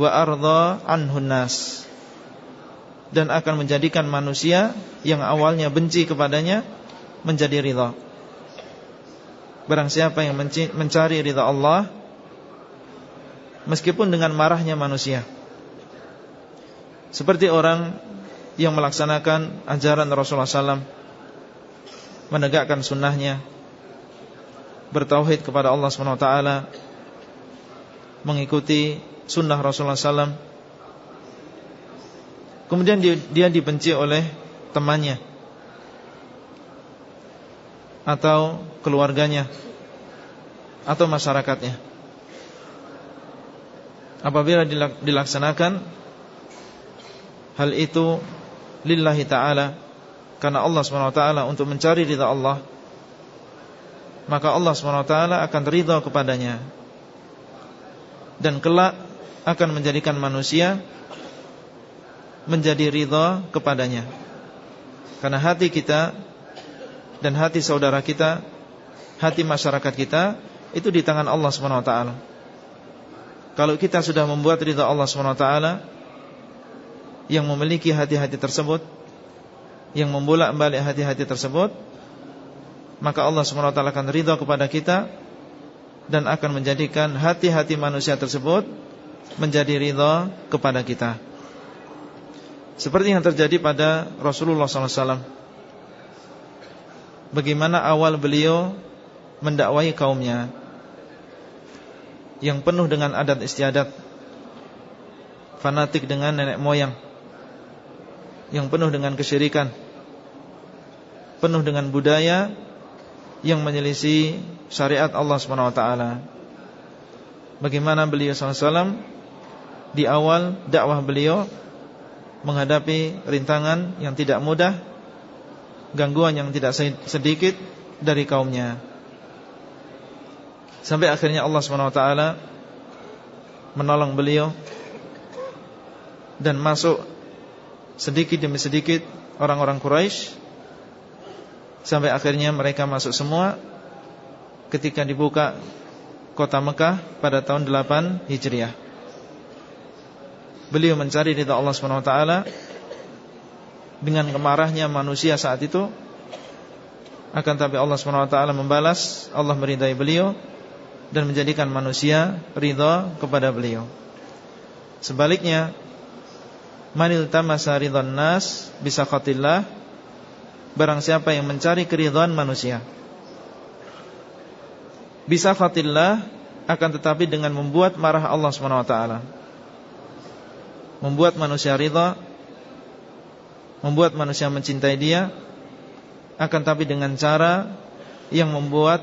wa arda anhu nas dan akan menjadikan manusia yang awalnya benci kepadanya menjadi ridha. Barang siapa yang mencari ridha Allah meskipun dengan marahnya manusia. Seperti orang yang melaksanakan ajaran Rasulullah SAW Menegakkan sunnahnya Bertauhid kepada Allah SWT Mengikuti sunnah Rasulullah SAW Kemudian dia dibenci oleh temannya. Atau keluarganya. Atau masyarakatnya. Apabila dilaksanakan hal itu lillahi ta'ala karena Allah SWT untuk mencari ridha Allah maka Allah SWT akan ridha kepadanya. Dan kelak akan menjadikan manusia menjadi ridha kepadanya. Karena hati kita dan hati saudara kita hati masyarakat kita itu di tangan Allah SWT kalau kita sudah membuat ridha Allah SWT yang memiliki hati-hati tersebut yang membolak-balik hati-hati tersebut maka Allah SWT akan ridha kepada kita dan akan menjadikan hati-hati manusia tersebut menjadi ridha kepada kita seperti yang terjadi pada Rasulullah SAW bagaimana awal beliau mendakwai kaumnya yang penuh dengan adat istiadat fanatik dengan nenek moyang yang penuh dengan kesyirikan Penuh dengan budaya Yang menyelisih syariat Allah SWT Bagaimana beliau SAW Di awal dakwah beliau Menghadapi rintangan yang tidak mudah Gangguan yang tidak sedikit Dari kaumnya Sampai akhirnya Allah SWT Menolong beliau Dan masuk sedikit demi sedikit orang-orang Quraisy sampai akhirnya mereka masuk semua ketika dibuka kota Mekah pada tahun 8 Hijriah. Beliau mencari ridha Allah SWT dengan kemarahnya manusia saat itu akan tapi Allah SWT membalas Allah meridai beliau dan menjadikan manusia ridha kepada beliau. Sebaliknya Manil tamasa ridhan nas bisa khatillah Barang siapa yang mencari keridhaan manusia Bisa khatillah Akan tetapi dengan membuat marah Allah SWT Membuat manusia ridha Membuat manusia mencintai dia Akan tapi dengan cara Yang membuat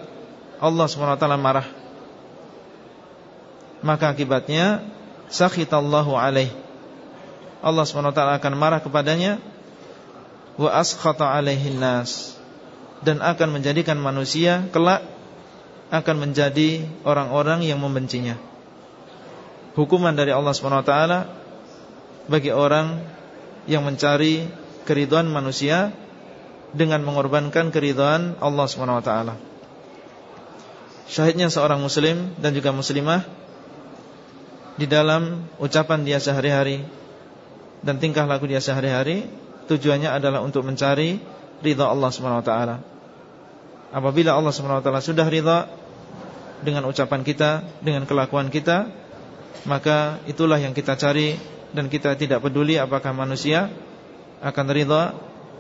Allah SWT marah. Maka akibatnya Sakhitallahu alaih. Allah SWT akan marah kepadanya wa askhata alaihin nas. Dan akan menjadikan manusia kelak akan menjadi orang-orang yang membencinya. Hukuman dari Allah SWT bagi orang yang mencari keriduan manusia dengan mengorbankan keriduan Allah SWT. Syahidnya seorang muslim dan juga muslimah di dalam ucapan dia sehari-hari dan tingkah laku dia sehari-hari tujuannya adalah untuk mencari ridha Allah Swt. Apabila Allah Swt sudah ridha dengan ucapan kita, dengan kelakuan kita, maka itulah yang kita cari dan kita tidak peduli apakah manusia akan ridha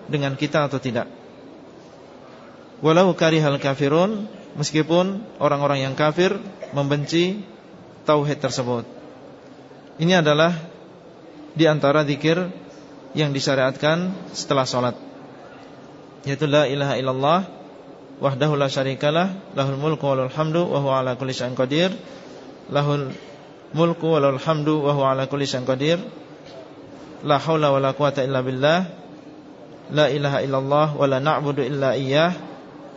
dengan kita atau tidak. Walau karihal kafirun Meskipun orang-orang yang kafir Membenci Tauhid tersebut Ini adalah Di antara zikir Yang disyariatkan setelah sholat Yaitu la ilaha illallah Wahdahu la syarikalah Lahul mulku walul hamdu Wa ala kulli syai'in qadir Lahul mulku walul hamdu Wa ala kulli syai'in qadir. La hawla wa la quwata illa billah. La ilaha illallah Wa la na'budu illa iyyah.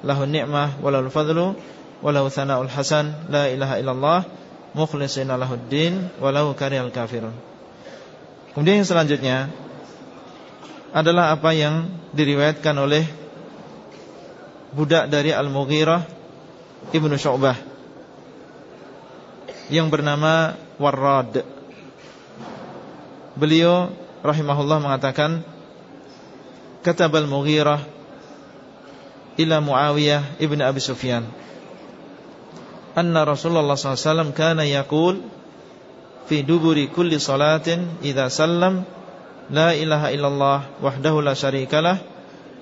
Lahu ni'mah walal fadlu walau thana'ul hasan. La ilaha illallah mukhlisina lahuddin walau karihal kafirun. Kemudian yang selanjutnya adalah apa yang diriwayatkan oleh budak dari Al-Mughirah Ibnu Syu'bah yang bernama Warrad. Beliau rahimahullah mengatakan kata Al-Mughirah ila Muawiyah ibn Abi Sufyan anna Rasulullah SAW kana yaqul fi duburi kulli salatin idza sallam la ilaha illallah wahdahu la syarikalah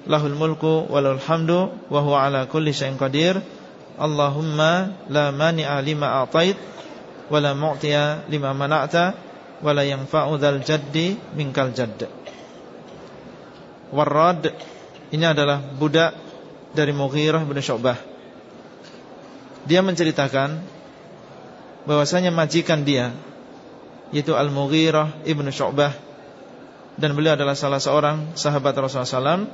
lahul mulku walul hamdu wa huwa ala kulli syai'in qadir Allahumma la mani'a lima a'tait wa la mu'tiya lima mana'ta wa la yanfa'u dzal jaddi minkal jadd. Warrad ini adalah budak dari Mughirah bin Syu'bah. Dia menceritakan bahwasanya majikan dia yaitu Al-Mughirah ibnu Syu'bah dan beliau adalah salah seorang sahabat Rasulullah SAW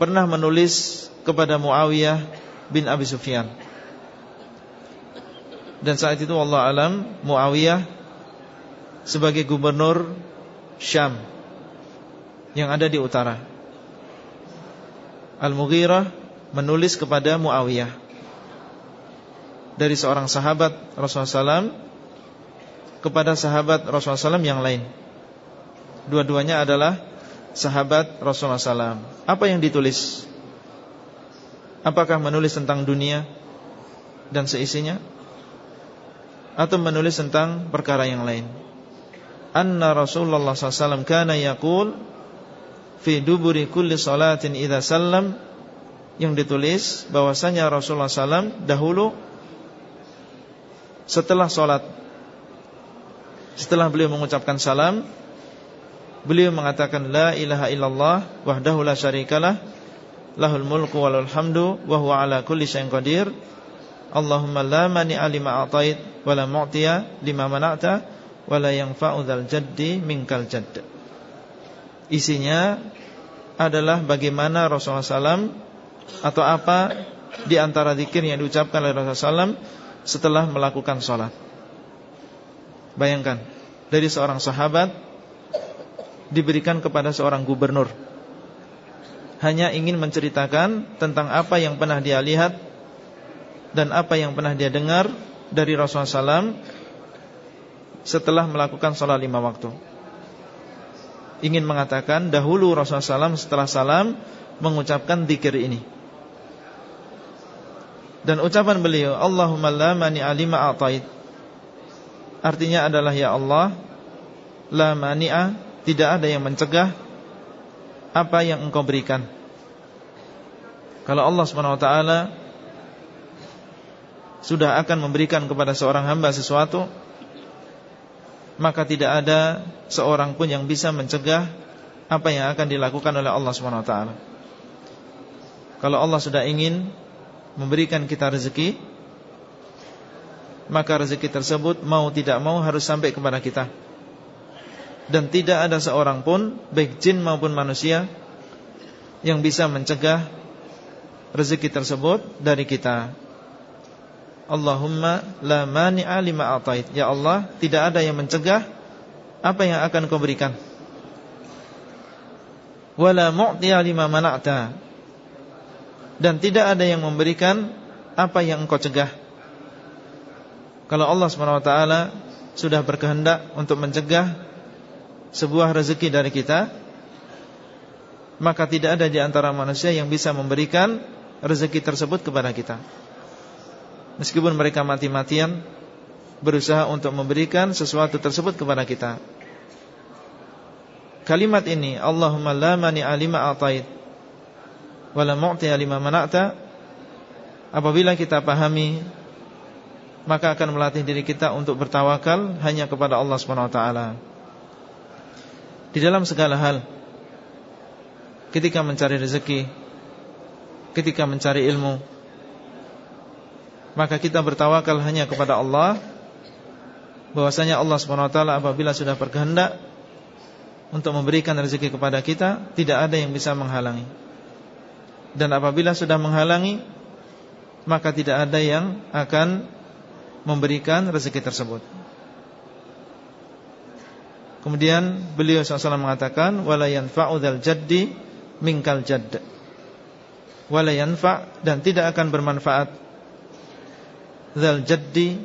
pernah menulis kepada Muawiyah bin Abi Sufyan dan saat itu Allah alam Muawiyah sebagai gubernur Syam yang ada di utara Al-Mughirah menulis kepada Muawiyah dari seorang sahabat Rasulullah SAW kepada sahabat Rasulullah SAW yang lain. Dua-duanya adalah sahabat Rasulullah SAW. Apa yang ditulis? Apakah menulis tentang dunia dan seisinya? Atau menulis tentang perkara yang lain? Anna Rasulullah SAW kana yaqul fi duburi kulli salatin idza sallam yang ditulis bahwasanya Rasulullah SAW dahulu setelah solat setelah beliau mengucapkan salam beliau mengatakan la ilaha illallah wahdahu la syarikalah lahul mulku walul hamdu wa huwa ala kulli syai'in qadir Allahumma la mani'a lima atait wa la mu'tiya lima mana'ta wa la yanfa'u dzal jaddi minkal jadd. Isinya adalah bagaimana Rasulullah SAW Atau apa di antara zikir yang diucapkan oleh Rasulullah SAW Setelah melakukan sholat. Bayangkan Dari seorang sahabat Diberikan kepada seorang gubernur. Hanya ingin menceritakan Tentang apa yang pernah dia lihat Dan apa yang pernah dia dengar Dari Rasulullah SAW Setelah melakukan sholat lima waktu. Ingin mengatakan dahulu Rasulullah SAW setelah salam mengucapkan zikir ini. Dan ucapan beliau Allahumma la mani alima atait. Artinya adalah ya Allah La mani'a Tidak ada yang mencegah Apa yang engkau berikan. Kalau Allah SWT Sudah akan memberikan kepada seorang hamba sesuatu maka tidak ada seorang pun yang bisa mencegah apa yang akan dilakukan oleh Allah Subhanahu wa taala. Kalau Allah sudah ingin memberikan kita rezeki, maka rezeki tersebut mau tidak mau harus sampai kepada kita. Dan tidak ada seorang pun baik jin maupun manusia yang bisa mencegah rezeki tersebut dari kita. Allahumma la mani'a lima atait. Ya Allah tidak ada yang mencegah Apa yang akan kau berikan. Wala mu'tiya lima mana'ta. Dan tidak ada yang memberikan Apa yang engkau cegah. Kalau Allah SWT Sudah berkehendak untuk mencegah Sebuah rezeki dari kita Maka tidak ada di antara manusia yang bisa memberikan Rezeki tersebut kepada kita Meskipun mereka mati-matian Berusaha untuk memberikan sesuatu tersebut kepada kita. Kalimat ini Allahumma la mani alima atait wala mu'tiya lima mana'ta apabila kita pahami maka akan melatih diri kita untuk bertawakal hanya kepada Allah taala. Di dalam segala hal ketika mencari rezeki ketika mencari ilmu maka kita bertawakal hanya kepada Allah. Bahwasanya Allah taala apabila sudah berkehendak untuk memberikan rezeki kepada kita tidak ada yang bisa menghalangi. Dan apabila sudah menghalangi Maka tidak ada yang akan Memberikan rezeki tersebut. Kemudian beliau SAW mengatakan Wala yanfa'udhal jaddi Minkal jadd. Wala yanfa' dan tidak akan bermanfaat Dhal jaddi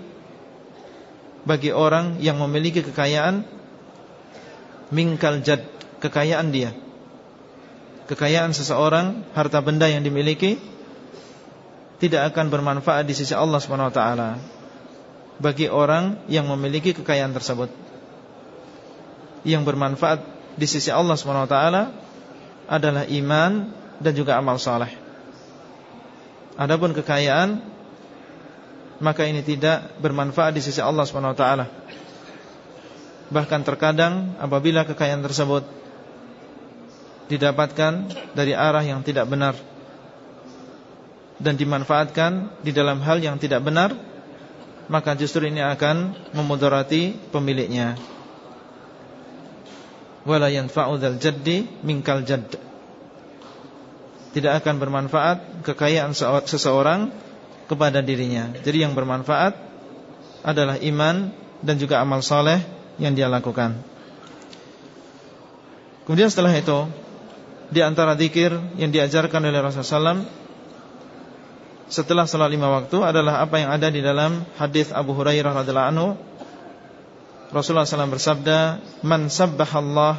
Bagi orang yang memiliki kekayaan Minkal jadd Kekayaan dia kekayaan seseorang, harta benda yang dimiliki tidak akan bermanfaat di sisi Allah taala bagi orang yang memiliki kekayaan tersebut. Yang bermanfaat di sisi Allah taala adalah iman dan juga amal saleh. Adapun kekayaan maka ini tidak bermanfaat di sisi Allah taala. Bahkan terkadang apabila kekayaan tersebut didapatkan dari arah yang tidak benar dan dimanfaatkan di dalam hal yang tidak benar maka justru ini akan memudarati pemiliknya wala yanfa'u dzal jaddi minkal jadd tidak akan bermanfaat kekayaan seseorang kepada dirinya jadi yang bermanfaat adalah iman dan juga amal soleh yang dia lakukan kemudian setelah itu di antara zikir yang diajarkan oleh Rasulullah SAW setelah salat lima waktu adalah apa yang ada di dalam hadis Abu Hurairah radhiallahu anhu. Rasulullah SAW bersabda, "Man sabbahallah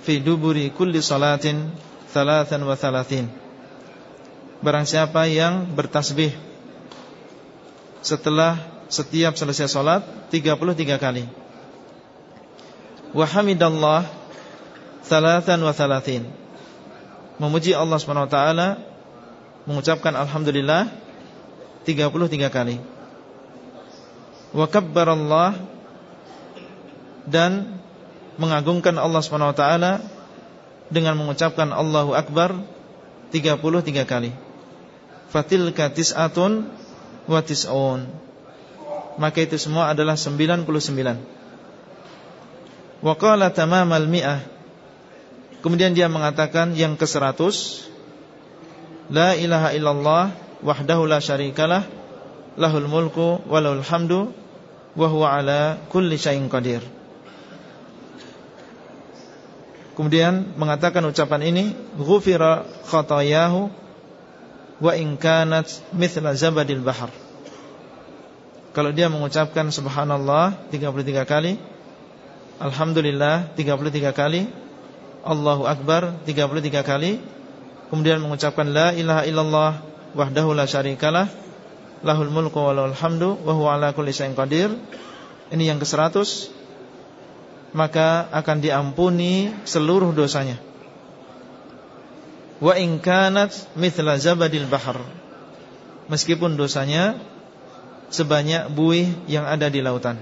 fi duburi kulli salatin thalathan wa thalathin." Barang siapa yang bertasbih setelah setiap selesai salat 33 kali. Wa hamidallah Thalathan wa thalathin. Memuji Allah SWT Mengucapkan Alhamdulillah 33 kali. Wa Allah Dan Mengagungkan Allah SWT Dengan mengucapkan Allahu Akbar 33 kali Fatilka tis'atun Wa tis'un. Maka itu semua adalah 99 Wa qala tamamal mi'ah. Kemudian dia mengatakan yang ke-100 La ilaha illallah wahdahu la syarikalah. Lahul mulku walahul hamdu wa huwa ala kulli syai'in qadir. Kemudian mengatakan ucapan ini ghufira khatayahu wa in kanat mithla zabadil bahar. Kalau dia mengucapkan subhanallah 33 kali, alhamdulillah 33 kali, Allahu Akbar 33 kali Kemudian mengucapkan La ilaha illallah Wahdahu la syarikalah Lahul mulku wa lahul hamdu Wa huwa ala kulli syai'in qadir Ini yang ke-100 Maka akan diampuni seluruh dosanya Wa inkanat mithla zabadil bahar Meskipun dosanya Sebanyak buih yang ada di lautan.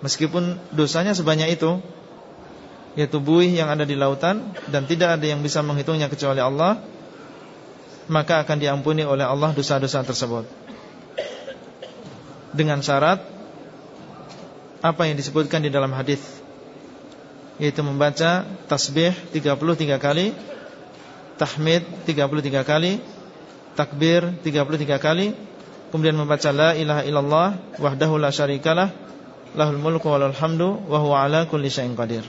Meskipun dosanya sebanyak itu yaitu buih yang ada di lautan dan tidak ada yang bisa menghitungnya kecuali Allah maka akan diampuni oleh Allah dosa-dosa tersebut. Dengan syarat apa yang disebutkan di dalam hadis yaitu membaca tasbih 33 kali tahmid 33 kali takbir 33 kali kemudian membaca la ilaha illallah wahdahu la syarikalah lahul mulku walal hamdu wa huwa ala kulli syai'in qadir.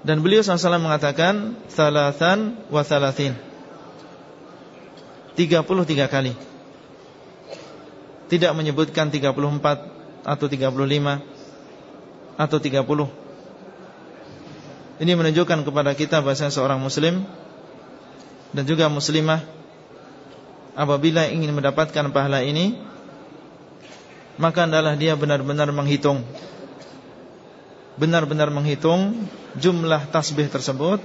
Dan beliau SAW mengatakan Thalathan wa thalathin. 33 kali. Tidak menyebutkan 34 Atau 35 Atau 30 Ini menunjukkan kepada kita bahasa seorang muslim Dan juga muslimah Apabila ingin mendapatkan pahala ini Maka adalah dia benar-benar menghitung Benar-benar menghitung jumlah tasbih tersebut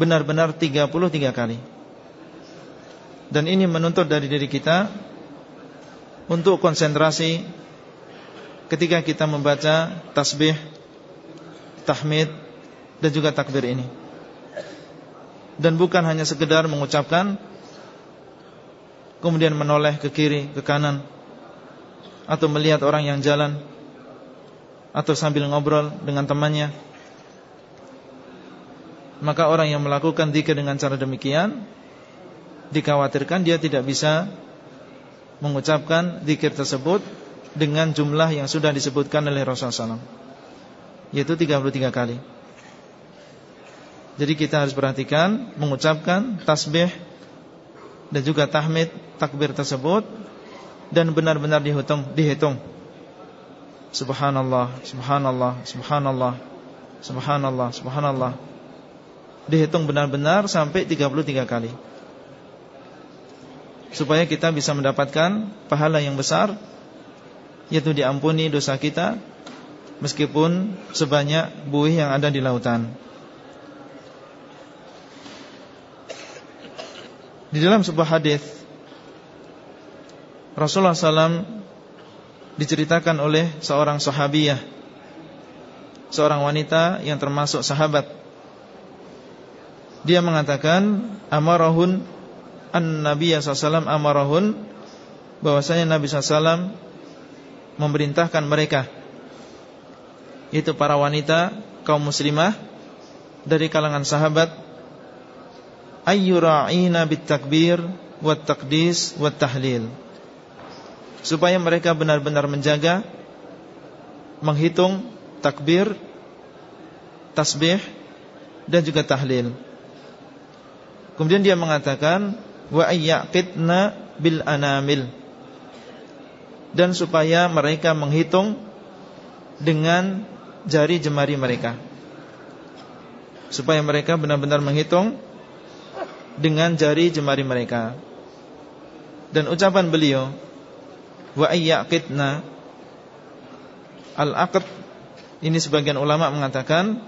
benar-benar 33 kali. Dan ini menuntut dari diri kita untuk konsentrasi ketika kita membaca tasbih, tahmid dan juga takbir ini. Dan bukan hanya sekedar mengucapkan kemudian menoleh ke kiri, ke kanan atau melihat orang yang jalan atau sambil ngobrol dengan temannya maka orang yang melakukan zikir dengan cara demikian dikhawatirkan dia tidak bisa mengucapkan zikir tersebut dengan jumlah yang sudah disebutkan oleh Rasulullah SAW yaitu 33 kali. Jadi kita harus perhatikan mengucapkan tasbih dan juga tahmid takbir tersebut dan benar-benar dihitung dihitung. Subhanallah, subhanallah, subhanallah, subhanallah, subhanallah dihitung benar-benar sampai 33 kali supaya kita bisa mendapatkan pahala yang besar yaitu diampuni dosa kita meskipun sebanyak buih yang ada di lautan. Di dalam sebuah hadis Rasulullah SAW diceritakan oleh seorang sahabiyah, seorang wanita yang termasuk sahabat dia mengatakan amarahun an-nabiy sallallahu amarahun bahwasanya Nabi sallallahu memerintahkan mereka itu para wanita kaum muslimah dari kalangan sahabat. Ayyura'ina bitakbir wat taqdis wat tahlil supaya mereka benar-benar menjaga menghitung takbir tasbih dan juga tahlil. Kemudian dia mengatakan wa ayyaqitna bil anamil. Dan supaya mereka menghitung dengan jari jemari mereka. Supaya mereka benar-benar menghitung dengan jari jemari mereka. Dan ucapan beliau wa ayyaqitna al-aqd ini sebagian ulama mengatakan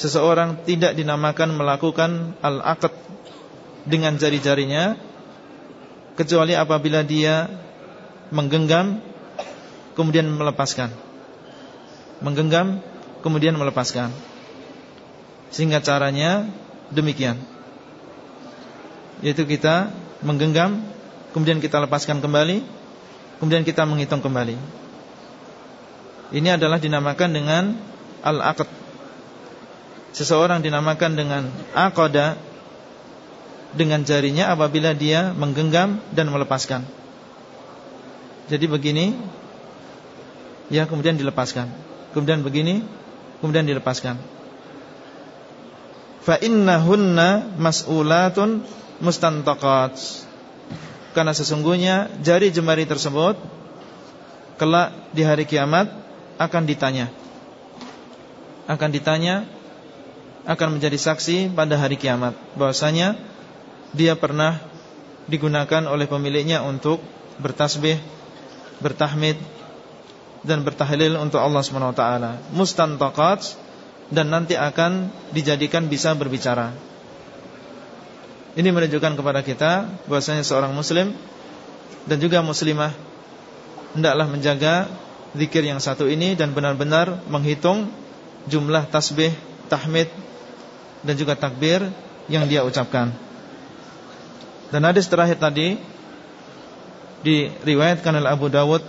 seseorang tidak dinamakan melakukan al-aqd dengan jari-jarinya kecuali apabila dia menggenggam kemudian melepaskan. Menggenggam kemudian melepaskan. Sehingga caranya demikian. Yaitu kita menggenggam kemudian kita lepaskan kembali, kemudian kita menghitung kembali. Ini adalah dinamakan dengan al-aqd Seseorang dinamakan dengan aqada dengan jarinya apabila dia menggenggam dan melepaskan. Jadi begini ya kemudian dilepaskan. Kemudian begini, kemudian dilepaskan. Fa innahunna mas'ulatun mustantaqat. Karena sesungguhnya jari jemari tersebut kelak di hari kiamat akan ditanya. Akan ditanya akan menjadi saksi pada hari kiamat bahwasanya dia pernah digunakan oleh pemiliknya untuk bertasbih, bertahmid dan bertahlil untuk Allah Subhanahu wa taala. Mustantaqat dan nanti akan dijadikan bisa berbicara. Ini menunjukkan kepada kita bahwasanya seorang muslim dan juga muslimah hendaklah menjaga zikir yang satu ini dan benar-benar menghitung jumlah tasbih, tahmid dan juga takbir yang dia ucapkan. Dan hadis terakhir tadi diriwayatkan oleh Abu Dawud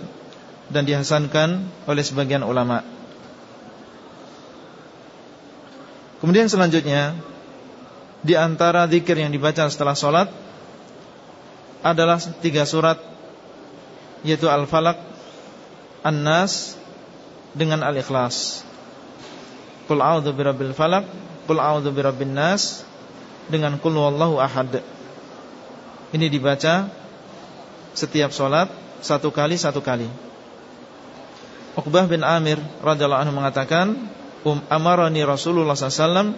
dan dihasankan oleh sebagian ulama. Kemudian selanjutnya di antara zikir yang dibaca setelah sholat adalah tiga surat yaitu Al-Falaq, An-Nas dengan Al-Ikhlas. Qul a'udzu birabbil falaq Qul a'udzu birabbin nas dengan qul wallahu ahad. Ini dibaca setiap sholat satu kali satu kali. Uqbah bin Amir radhiyallahu anhu mengatakan, um amarani Rasulullah sallallahu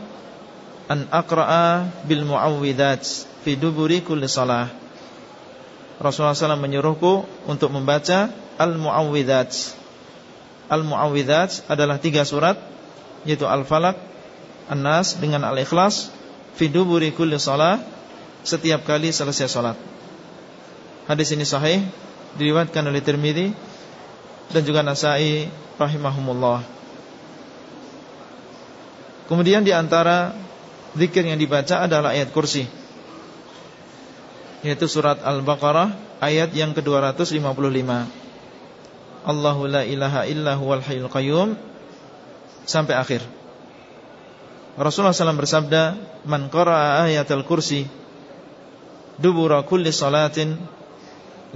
an aqra'a bil muawwidzat fi duburi kulli shalah. Rasulullah SAW menyuruhku untuk membaca al-muawwidzat. Al-muawwidzat adalah tiga surat yaitu Al-Falaq, An-Nas dengan Al-Ikhlas fi duburi kulli shalah setiap kali selesai salat. Hadis ini sahih diriwayatkan oleh Tirmizi dan juga Nasa'i rahimahumullah. Kemudian di antara zikir yang dibaca adalah ayat kursi yaitu surat Al-Baqarah ayat yang ke-255. Allahu la ilaha illa huwal hayyul qayyum sampai akhir. Rasulullah SAW bersabda, "Man qara'a ayatul kursi dubura kulli salatin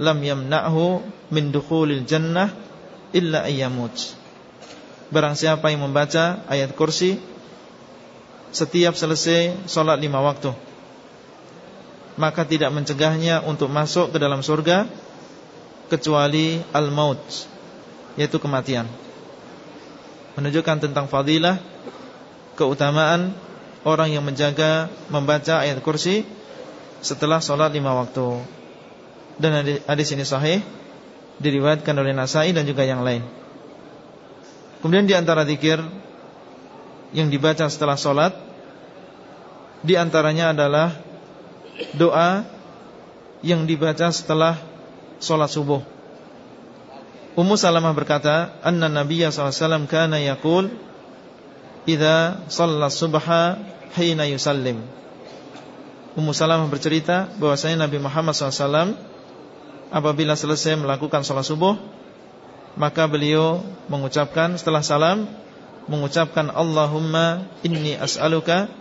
lam yamna'hu min dukhulil jannah illa ayyamut." Barang siapa yang membaca ayat kursi setiap selesai salat lima waktu, maka tidak mencegahnya untuk masuk ke dalam surga kecuali al-maut, yaitu kematian. Menunjukkan tentang fadilah keutamaan orang yang menjaga membaca ayat kursi setelah sholat lima waktu. Dan hadis ini sahih diriwayatkan oleh Nasai dan juga yang lain. Kemudian di antara zikir yang dibaca setelah sholat di antaranya adalah doa yang dibaca setelah sholat subuh. Ummu Salamah berkata, "Anna Nabiya SAW kana yaqul idza shalla subha hina yusallim. Ummu Salamah bercerita bahwasanya Nabi Muhammad SAW apabila selesai melakukan salat subuh maka beliau mengucapkan setelah salam mengucapkan Allahumma inni as'aluka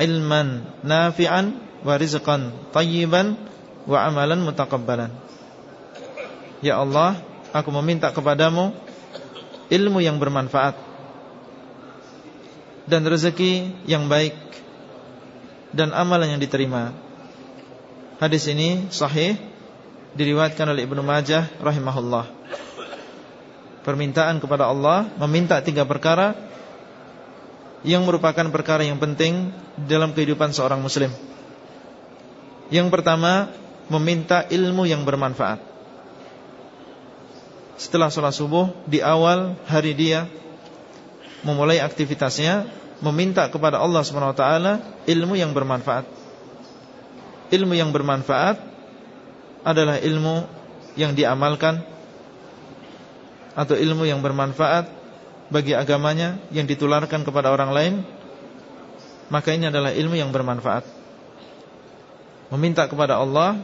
ilman nafi'an wa rizqan tayyiban wa amalan mutakabbalan. Ya Allah, aku meminta kepadamu ilmu yang bermanfaat dan rezeki yang baik dan amalan yang diterima. Hadis ini sahih diriwayatkan oleh Ibnu Majah rahimahullah. Permintaan kepada Allah meminta tiga perkara yang merupakan perkara yang penting dalam kehidupan seorang muslim. Yang pertama, meminta ilmu yang bermanfaat. Setelah sholat subuh, di awal hari dia memulai aktivitasnya meminta kepada Allah SWT ilmu yang bermanfaat. Ilmu yang bermanfaat adalah ilmu yang diamalkan atau ilmu yang bermanfaat bagi agamanya yang ditularkan kepada orang lain, maka ini adalah ilmu yang bermanfaat. Meminta kepada Allah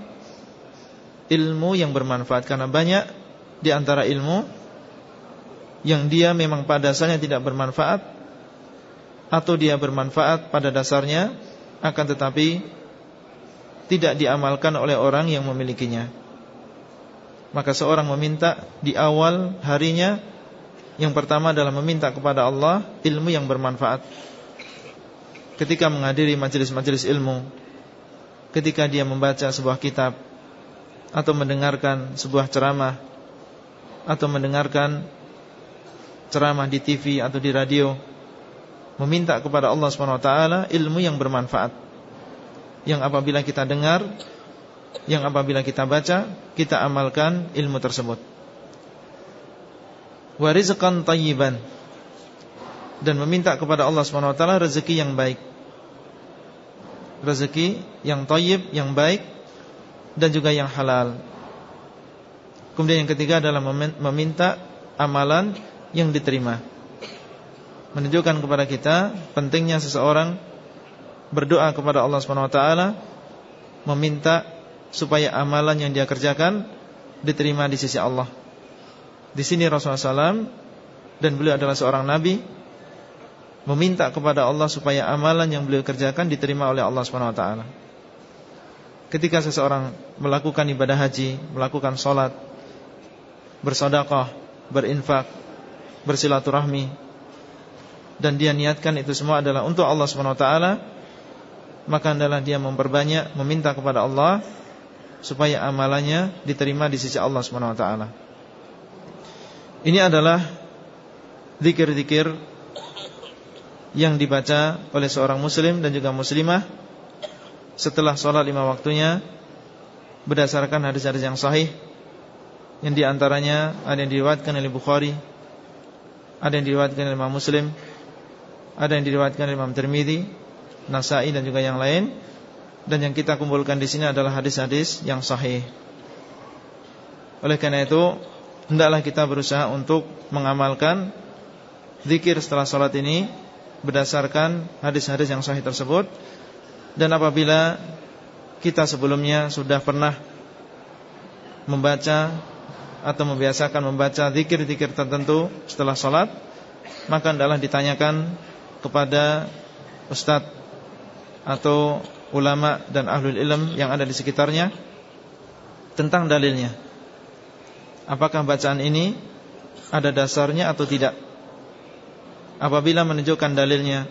ilmu yang bermanfaat karena banyak di antara ilmu yang dia memang pada dasarnya tidak bermanfaat atau dia bermanfaat pada dasarnya akan tetapi tidak diamalkan oleh orang yang memilikinya. Maka seorang meminta di awal harinya yang pertama adalah meminta kepada Allah ilmu yang bermanfaat. Ketika menghadiri majelis-majelis ilmu, ketika dia membaca sebuah kitab atau mendengarkan sebuah ceramah atau mendengarkan ceramah di TV atau di radio meminta kepada Allah SWT ilmu yang bermanfaat yang apabila kita dengar yang apabila kita baca kita amalkan ilmu tersebut. Warizqan tayyiban. Dan meminta kepada Allah SWT rezeki yang baik. Rezeki yang tayyib yang baik dan juga yang halal. Kemudian yang ketiga adalah meminta amalan yang diterima. Menunjukkan kepada kita Pentingnya seseorang Berdoa kepada Allah SWT Meminta Supaya amalan yang dia kerjakan Diterima di sisi Allah. Di sini Rasulullah SAW Dan beliau adalah seorang Nabi Meminta kepada Allah supaya amalan yang beliau kerjakan Diterima oleh Allah SWT Ketika seseorang melakukan ibadah haji Melakukan sholat Bersodakoh Berinfak bersilaturahmi dan dia niatkan itu semua adalah untuk Allah SWT maka adalah dia memperbanyak meminta kepada Allah supaya amalannya diterima di sisi Allah SWT ini adalah zikir-zikir yang dibaca oleh seorang muslim dan juga muslimah setelah sholat lima waktunya berdasarkan hadis-hadis yang sahih yang di antaranya ada yang diriwayatkan oleh Bukhari ada yang diriwayatkan oleh Imam Muslim ada yang diriwayatkan oleh Imam Tirmizi, Nasai dan juga yang lain. Dan yang kita kumpulkan di sini adalah hadis-hadis yang sahih. Oleh karena itu, hendaklah kita berusaha untuk mengamalkan zikir setelah salat ini berdasarkan hadis-hadis yang sahih tersebut. Dan apabila kita sebelumnya sudah pernah membaca atau membiasakan membaca zikir-zikir tertentu setelah salat, maka hendaklah ditanyakan kepada ustadz atau ulama dan ahlul ilm yang ada di sekitarnya tentang dalilnya. Apakah bacaan ini ada dasarnya atau tidak? Apabila menunjukkan dalilnya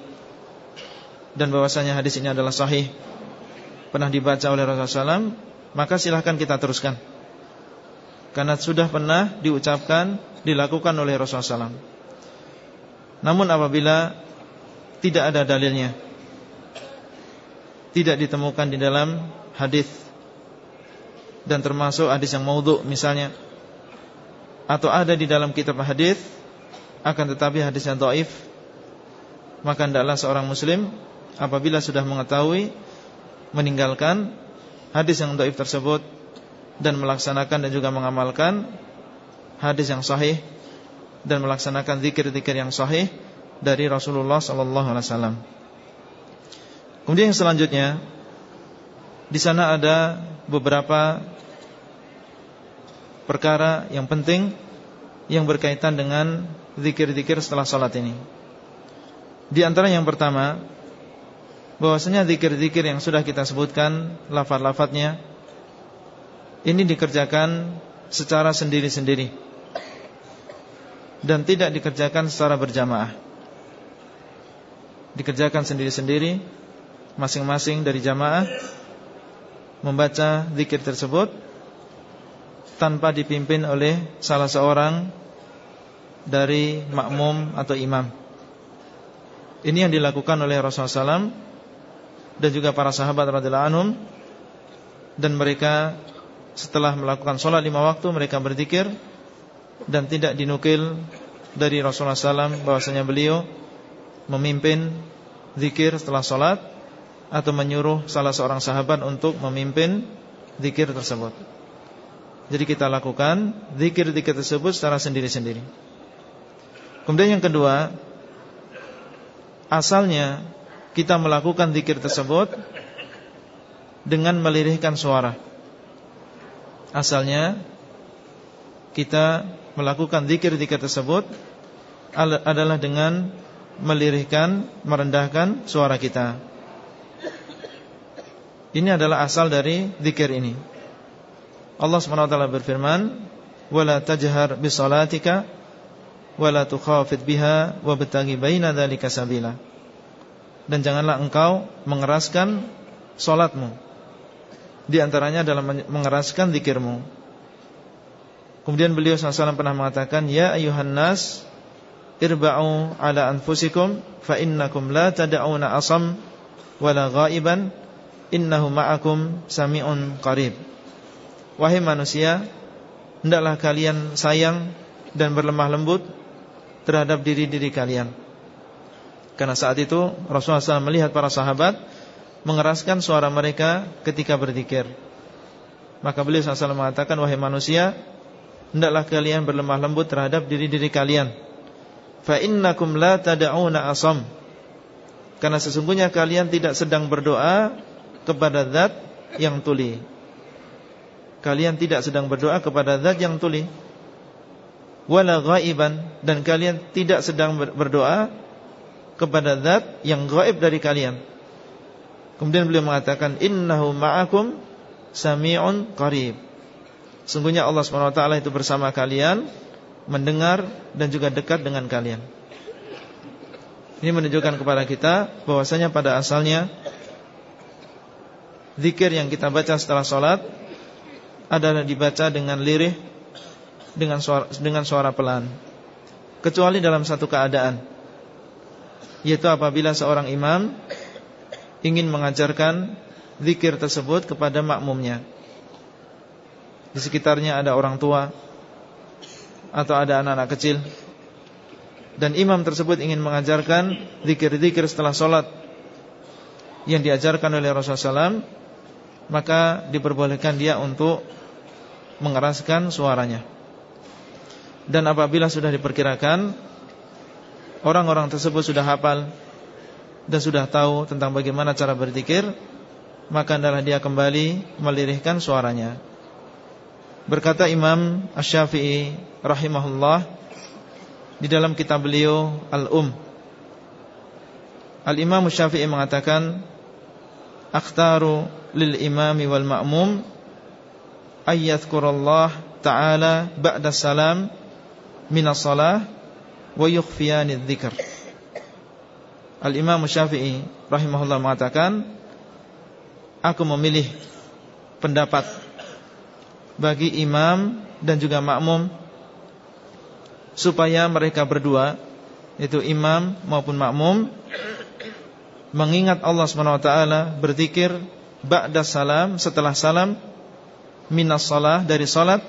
dan bahwasanya hadis ini adalah sahih, pernah dibaca oleh Rasulullah SAW, maka silahkan kita teruskan. Karena sudah pernah diucapkan, dilakukan oleh Rasulullah SAW. Namun apabila tidak ada dalilnya Tidak ditemukan di dalam hadis Dan termasuk hadis yang maudhu misalnya Atau ada di dalam kitab hadis Akan tetapi hadis yang do'if Maka hendaklah seorang muslim Apabila sudah mengetahui Meninggalkan Hadis yang do'if tersebut Dan melaksanakan dan juga mengamalkan Hadis yang sahih Dan melaksanakan zikir-zikir yang sahih dari Rasulullah sallallahu alaihi wasallam. Kemudian yang selanjutnya di sana ada beberapa perkara yang penting yang berkaitan dengan zikir-zikir setelah salat ini. Di antara yang pertama bahwasanya zikir-zikir yang sudah kita sebutkan lafaz-lafaznya ini dikerjakan secara sendiri-sendiri dan tidak dikerjakan secara berjamaah dikerjakan sendiri-sendiri masing-masing dari jamaah membaca zikir tersebut tanpa dipimpin oleh salah seorang dari makmum atau imam. Ini yang dilakukan oleh Rasulullah SAW dan juga para sahabat radhiyallahu anhum dan mereka setelah melakukan sholat lima waktu mereka berzikir dan tidak dinukil dari Rasulullah SAW bahwasanya beliau memimpin zikir setelah sholat Atau menyuruh salah seorang sahabat untuk memimpin zikir tersebut. Jadi kita lakukan zikir-zikir tersebut secara sendiri-sendiri. Kemudian yang kedua Asalnya kita melakukan zikir tersebut Dengan melirihkan suara. Asalnya Kita melakukan zikir-zikir tersebut Adalah dengan melirihkan, merendahkan suara kita. Ini adalah asal dari zikir ini. Allah SWT berfirman, "Wala tajhar bi salatika wala tukhafit biha wabtaghi baina dzalika sabila." Dan janganlah engkau mengeraskan salatmu. Di antaranya adalah mengeraskan zikirmu. Kemudian beliau SAW pernah mengatakan, "Ya ayuhan nas, irba'u ala anfusikum fa innakum la tad'una asam wala ghaiban innahu ma'akum sami'un qarib. Wahai manusia hendaklah kalian sayang dan berlemah lembut terhadap diri-diri kalian. Karena saat itu Rasulullah SAW melihat para sahabat mengeraskan suara mereka ketika berzikir. Maka beliau SAW mengatakan wahai manusia hendaklah kalian berlemah lembut terhadap diri-diri kalian. Fa innakum la tad'una asam. Karena sesungguhnya kalian tidak sedang berdoa kepada zat yang tuli. Kalian tidak sedang berdoa kepada zat yang tuli. Wala ghaiban dan kalian tidak sedang berdoa kepada zat yang gaib dari kalian. Kemudian beliau mengatakan innahu ma'akum sami'un qarib. Sungguhnya Allah taala itu bersama kalian mendengar dan juga dekat dengan kalian. Ini menunjukkan kepada kita bahwasanya pada asalnya zikir yang kita baca setelah sholat adalah dibaca dengan lirih dengan suara, dengan suara pelan. Kecuali dalam satu keadaan yaitu apabila seorang imam ingin mengajarkan zikir tersebut kepada makmumnya. Di sekitarnya ada orang tua atau ada anak-anak kecil dan imam tersebut ingin mengajarkan zikir-zikir setelah solat yang diajarkan oleh Rasulullah SAW, maka diperbolehkan dia untuk mengeraskan suaranya. Dan apabila sudah diperkirakan orang-orang tersebut sudah hafal dan sudah tahu tentang bagaimana cara berzikir, maka adalah dia kembali melirihkan suaranya. Berkata Imam Asy-Syafi'i rahimahullah di dalam kitab beliau Al-Um Al-Imam Syafi'i mengatakan akhtaru lil imami wal ma'mum ayyadhkurallah ta'ala ba'da salam minas salah wa yukhfiyanidh dzikr Al-Imam Syafi'i rahimahullah mengatakan aku memilih pendapat bagi imam dan juga makmum supaya mereka berdua itu imam maupun makmum mengingat Allah SWT berzikir ba'da salam setelah salam minas salah dari salat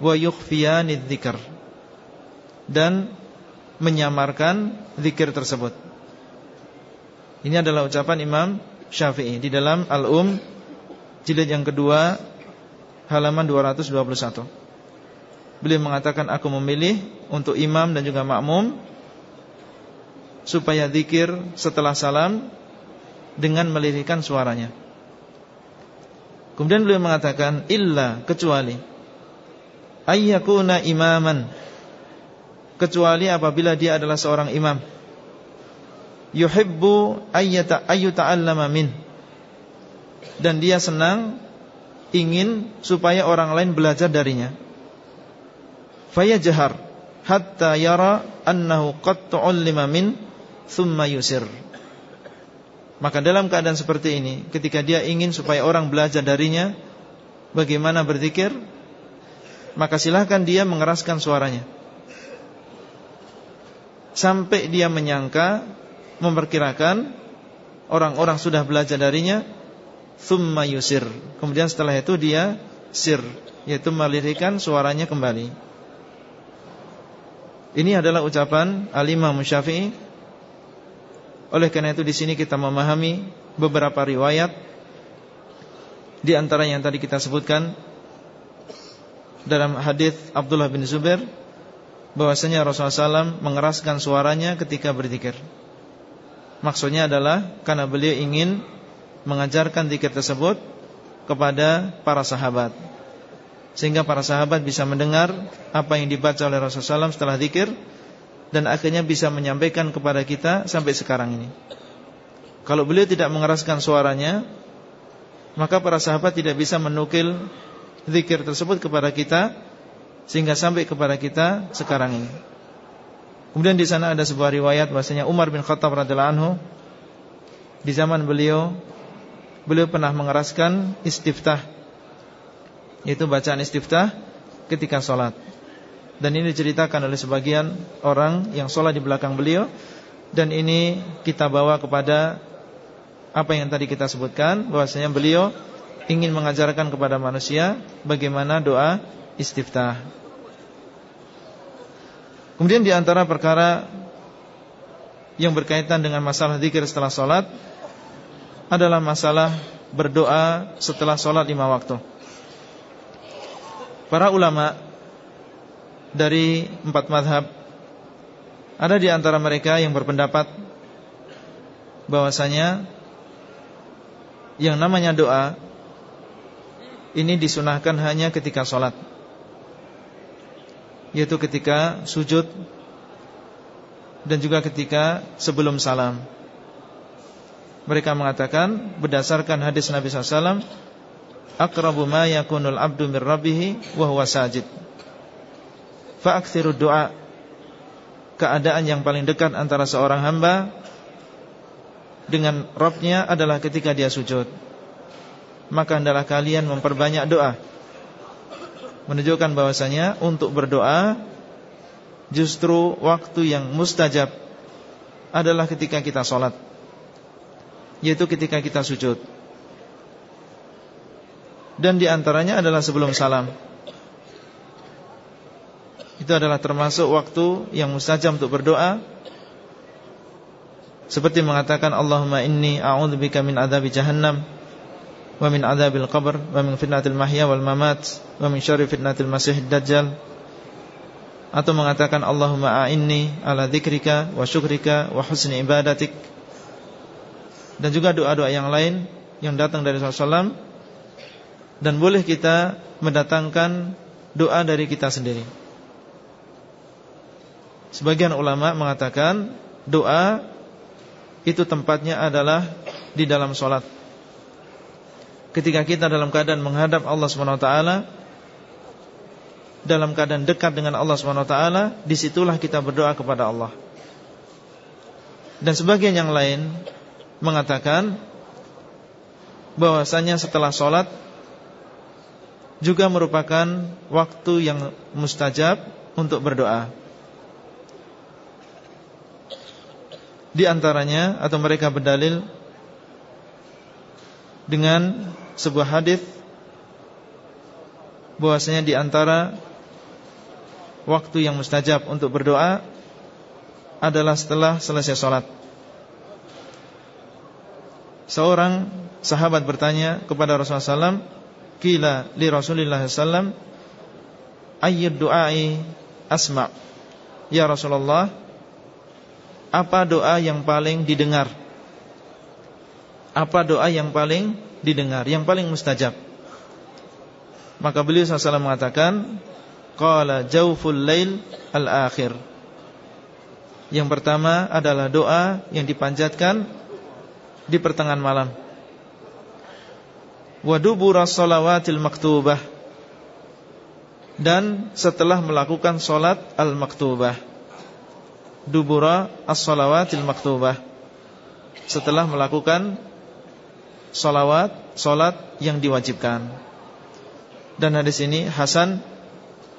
wa yukhfiyanid dzikr dan menyamarkan zikir tersebut. Ini adalah ucapan Imam Syafi'i di dalam Al-Um jilid yang kedua halaman 221. Beliau mengatakan aku memilih untuk imam dan juga makmum supaya zikir setelah salam dengan melirihkan suaranya. Kemudian beliau mengatakan illa kecuali ayyakuna imaman kecuali apabila dia adalah seorang imam yuhibbu ayyata ayyuta'allama min dan dia senang ingin supaya orang lain belajar darinya. Fayajhar hatta yara annahu qad tu'allima min thumma yusir. Maka dalam keadaan seperti ini, ketika dia ingin supaya orang belajar darinya bagaimana berzikir, maka silahkan dia mengeraskan suaranya. Sampai dia menyangka, memperkirakan orang-orang sudah belajar darinya, thumma yusir. Kemudian setelah itu dia sir, yaitu melirihkan suaranya kembali. Ini adalah ucapan Al-Imam Syafi'i. Oleh karena itu di sini kita memahami beberapa riwayat di antara yang tadi kita sebutkan dalam hadis Abdullah bin Zubair bahwasanya Rasulullah SAW mengeraskan suaranya ketika berzikir. Maksudnya adalah karena beliau ingin mengajarkan zikir tersebut kepada para sahabat sehingga para sahabat bisa mendengar apa yang dibaca oleh Rasulullah SAW setelah zikir dan akhirnya bisa menyampaikan kepada kita sampai sekarang ini. Kalau beliau tidak mengeraskan suaranya, maka para sahabat tidak bisa menukil zikir tersebut kepada kita sehingga sampai kepada kita sekarang ini. Kemudian di sana ada sebuah riwayat bahasanya Umar bin Khattab radhiyallahu anhu di zaman beliau beliau pernah mengeraskan istiftah yaitu bacaan istiftah ketika sholat dan ini diceritakan oleh sebagian orang yang sholat di belakang beliau dan ini kita bawa kepada apa yang tadi kita sebutkan bahwasanya beliau ingin mengajarkan kepada manusia bagaimana doa istiftah kemudian di antara perkara yang berkaitan dengan masalah zikir setelah sholat adalah masalah berdoa setelah sholat lima waktu. Para ulama dari empat madhab. Ada di antara mereka yang berpendapat bahwasanya yang namanya doa ini disunahkan hanya ketika sholat yaitu ketika sujud dan juga ketika sebelum salam. Mereka mengatakan berdasarkan hadis Nabi SAW Akrabu ma yakunul abdu mir rabbihi wa huwa sajid Fa'akthiru doa Keadaan yang paling dekat antara seorang hamba Dengan Robnya adalah ketika dia sujud Maka adalah kalian memperbanyak doa Menunjukkan bahwasanya Untuk berdoa Justru waktu yang mustajab Adalah ketika kita sholat yaitu ketika kita sujud. Dan di antaranya adalah sebelum salam. Itu adalah termasuk waktu yang mustajab untuk berdoa. Seperti mengatakan Allahumma inni a'udzubika min adzabi jahannam Wa min adzabil qabr Wa min fitnatil mahya wal mamat Wa min syarri fitnatil masih dajjal. Atau mengatakan Allahumma a'inni ala dzikrika wa syukrika wa husni ibadatik. Dan juga doa-doa yang lain Yang datang dari Rasulullah Dan boleh kita mendatangkan doa dari kita sendiri Sebagian ulama mengatakan doa itu tempatnya adalah di dalam solat. Ketika kita dalam keadaan menghadap Allah SWT Dalam keadaan dekat dengan Allah SWT Di situlah kita berdoa kepada Allah Dan sebagian yang lain Mengatakan bahwasanya setelah sholat Juga merupakan waktu yang mustajab Untuk berdoa Di antaranya atau mereka berdalil dengan sebuah hadis bahwasanya di antara waktu yang mustajab untuk berdoa adalah setelah selesai sholat. Seorang sahabat bertanya kepada Rasulullah SAW, Kila li Rasulullah SAW, Ayyud du'ai asma' Ya Rasulullah apa doa yang paling didengar? Apa doa yang paling didengar? Yang paling mustajab? Maka beliau SAW mengatakan Qala jawful lail al-akhir Yang pertama adalah doa yang dipanjatkan Di pertengahan malam Wadubura salawatil maktubah Dan setelah melakukan solat al-maktubah dubura as-salawatil maktubah setelah melakukan salawat salat yang diwajibkan. Dan hadis ini hasan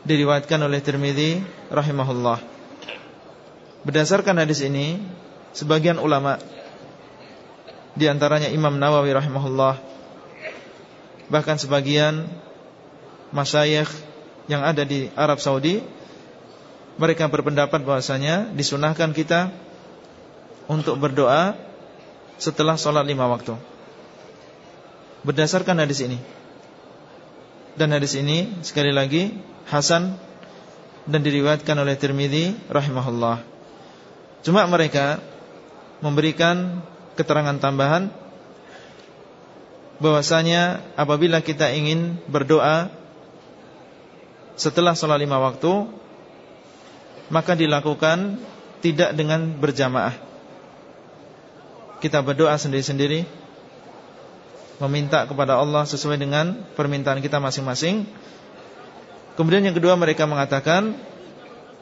diriwayatkan oleh Tirmizi rahimahullah. Berdasarkan hadis ini, sebagian ulama di antaranya Imam Nawawi rahimahullah bahkan sebagian masyayikh yang ada di Arab Saudi mereka berpendapat bahwasanya disunahkan kita untuk berdoa setelah sholat lima waktu. Berdasarkan hadis ini. Dan hadis ini sekali lagi Hasan dan diriwayatkan oleh Tirmidzi rahimahullah. Cuma mereka memberikan keterangan tambahan bahwasanya apabila kita ingin berdoa setelah sholat lima waktu maka dilakukan tidak dengan berjamaah. Kita berdoa sendiri-sendiri meminta kepada Allah sesuai dengan permintaan kita masing-masing. Kemudian yang kedua mereka mengatakan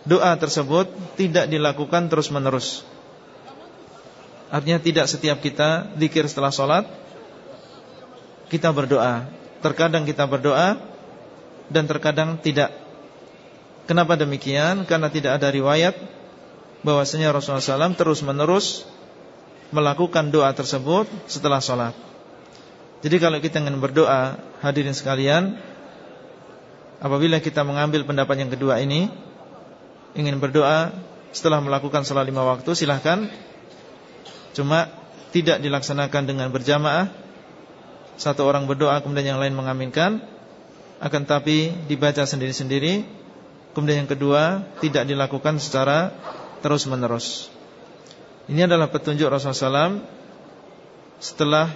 doa tersebut tidak dilakukan terus-menerus. Artinya tidak setiap kita zikir setelah sholat kita berdoa. Terkadang kita berdoa dan terkadang tidak. Kenapa demikian? Karena tidak ada riwayat bahwasanya Rasulullah SAW terus menerus melakukan doa tersebut setelah sholat. Jadi kalau kita ingin berdoa, hadirin sekalian, apabila kita mengambil pendapat yang kedua ini, ingin berdoa setelah melakukan sholat lima waktu, silahkan. Cuma tidak dilaksanakan dengan berjamaah. Satu orang berdoa kemudian yang lain mengaminkan, akan tapi dibaca sendiri-sendiri Kemudian yang kedua Tidak dilakukan secara terus menerus Ini adalah petunjuk Rasulullah SAW Setelah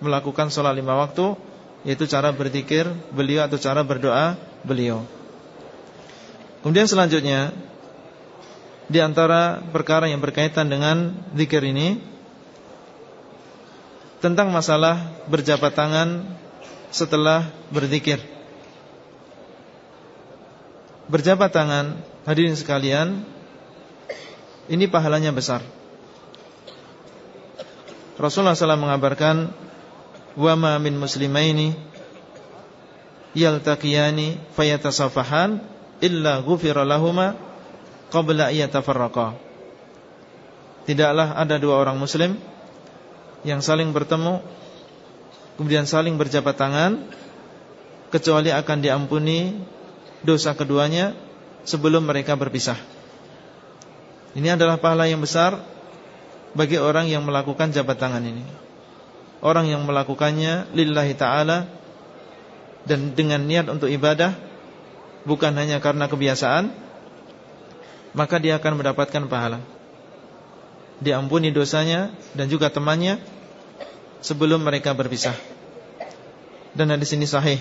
melakukan sholat lima waktu Yaitu cara berzikir beliau atau cara berdoa beliau. Kemudian selanjutnya Di antara perkara yang berkaitan dengan zikir ini Tentang masalah berjabat tangan setelah berzikir berjabat tangan hadirin sekalian ini pahalanya besar. Rasulullah SAW mengabarkan wa ma min muslimaini yaltaqiyani fayatasafahan illa ghufira lahuma qabla yatafarraqa. Tidaklah ada dua orang muslim yang saling bertemu kemudian saling berjabat tangan kecuali akan diampuni dosa keduanya sebelum mereka berpisah. Ini adalah pahala yang besar bagi orang yang melakukan jabat tangan ini. Orang yang melakukannya lillahi ta'ala dan dengan niat untuk ibadah bukan hanya karena kebiasaan maka dia akan mendapatkan pahala. Diampuni dosanya dan juga temannya sebelum mereka berpisah. Dan di sini sahih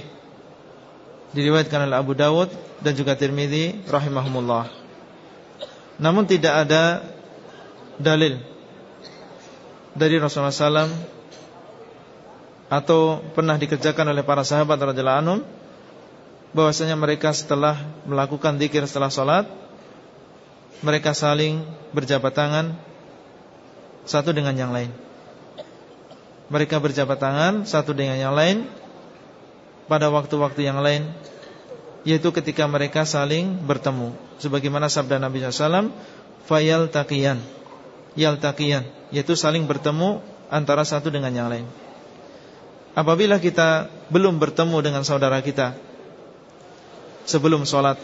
diriwayatkan oleh Abu Dawud dan juga Tirmizi rahimahumullah. Namun tidak ada dalil dari Rasulullah SAW atau pernah dikerjakan oleh para sahabat radhiyallahu anhum bahwasanya mereka setelah melakukan zikir setelah salat mereka saling berjabat tangan satu dengan yang lain. Mereka berjabat tangan satu dengan yang lain pada waktu-waktu yang lain yaitu ketika mereka saling bertemu. Sebagaimana sabda Nabi SAW fayal taqiyan yal taqiyan yaitu saling bertemu antara satu dengan yang lain. Apabila kita belum bertemu dengan saudara kita sebelum sholat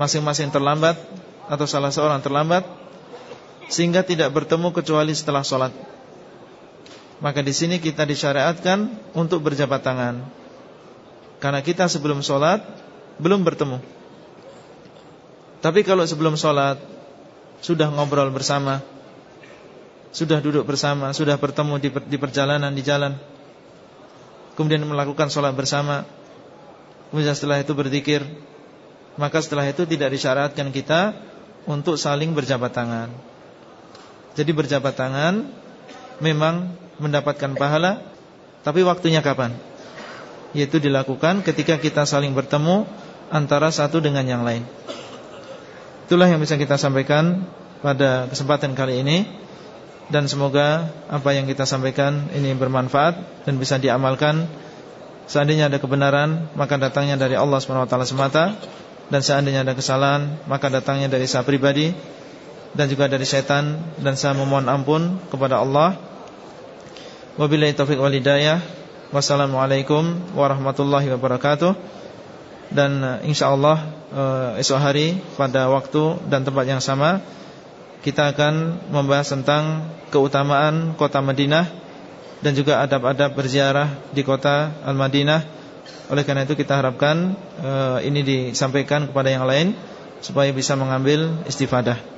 masing-masing terlambat atau salah seorang terlambat sehingga tidak bertemu kecuali setelah sholat maka di sini kita disyariatkan untuk berjabat tangan. Karena kita sebelum sholat belum bertemu. Tapi kalau sebelum sholat sudah ngobrol bersama, sudah duduk bersama, sudah bertemu di, di perjalanan di jalan, kemudian melakukan sholat bersama, kemudian setelah itu berzikir, maka setelah itu tidak disyaratkan kita untuk saling berjabat tangan. Jadi berjabat tangan memang mendapatkan pahala Tapi waktunya kapan? Yaitu dilakukan ketika kita saling bertemu Antara satu dengan yang lain. Itulah yang bisa kita sampaikan Pada kesempatan kali ini. Dan semoga apa yang kita sampaikan Ini bermanfaat Dan bisa diamalkan. Seandainya ada kebenaran Maka datangnya dari Allah SWT semata. Dan seandainya ada kesalahan Maka datangnya dari saya pribadi Dan juga dari setan. Dan saya memohon ampun kepada Allah Wabillahi taufiq wal hidayah. Wassalamualaikum warahmatullahi wabarakatuh. Dan uh, insyaallah uh, esok hari pada waktu dan tempat yang sama kita akan membahas tentang keutamaan kota Madinah dan juga adab-adab berziarah di kota Al-Madinah. Oleh karena itu kita harapkan uh, ini disampaikan kepada yang lain supaya bisa mengambil istifadah.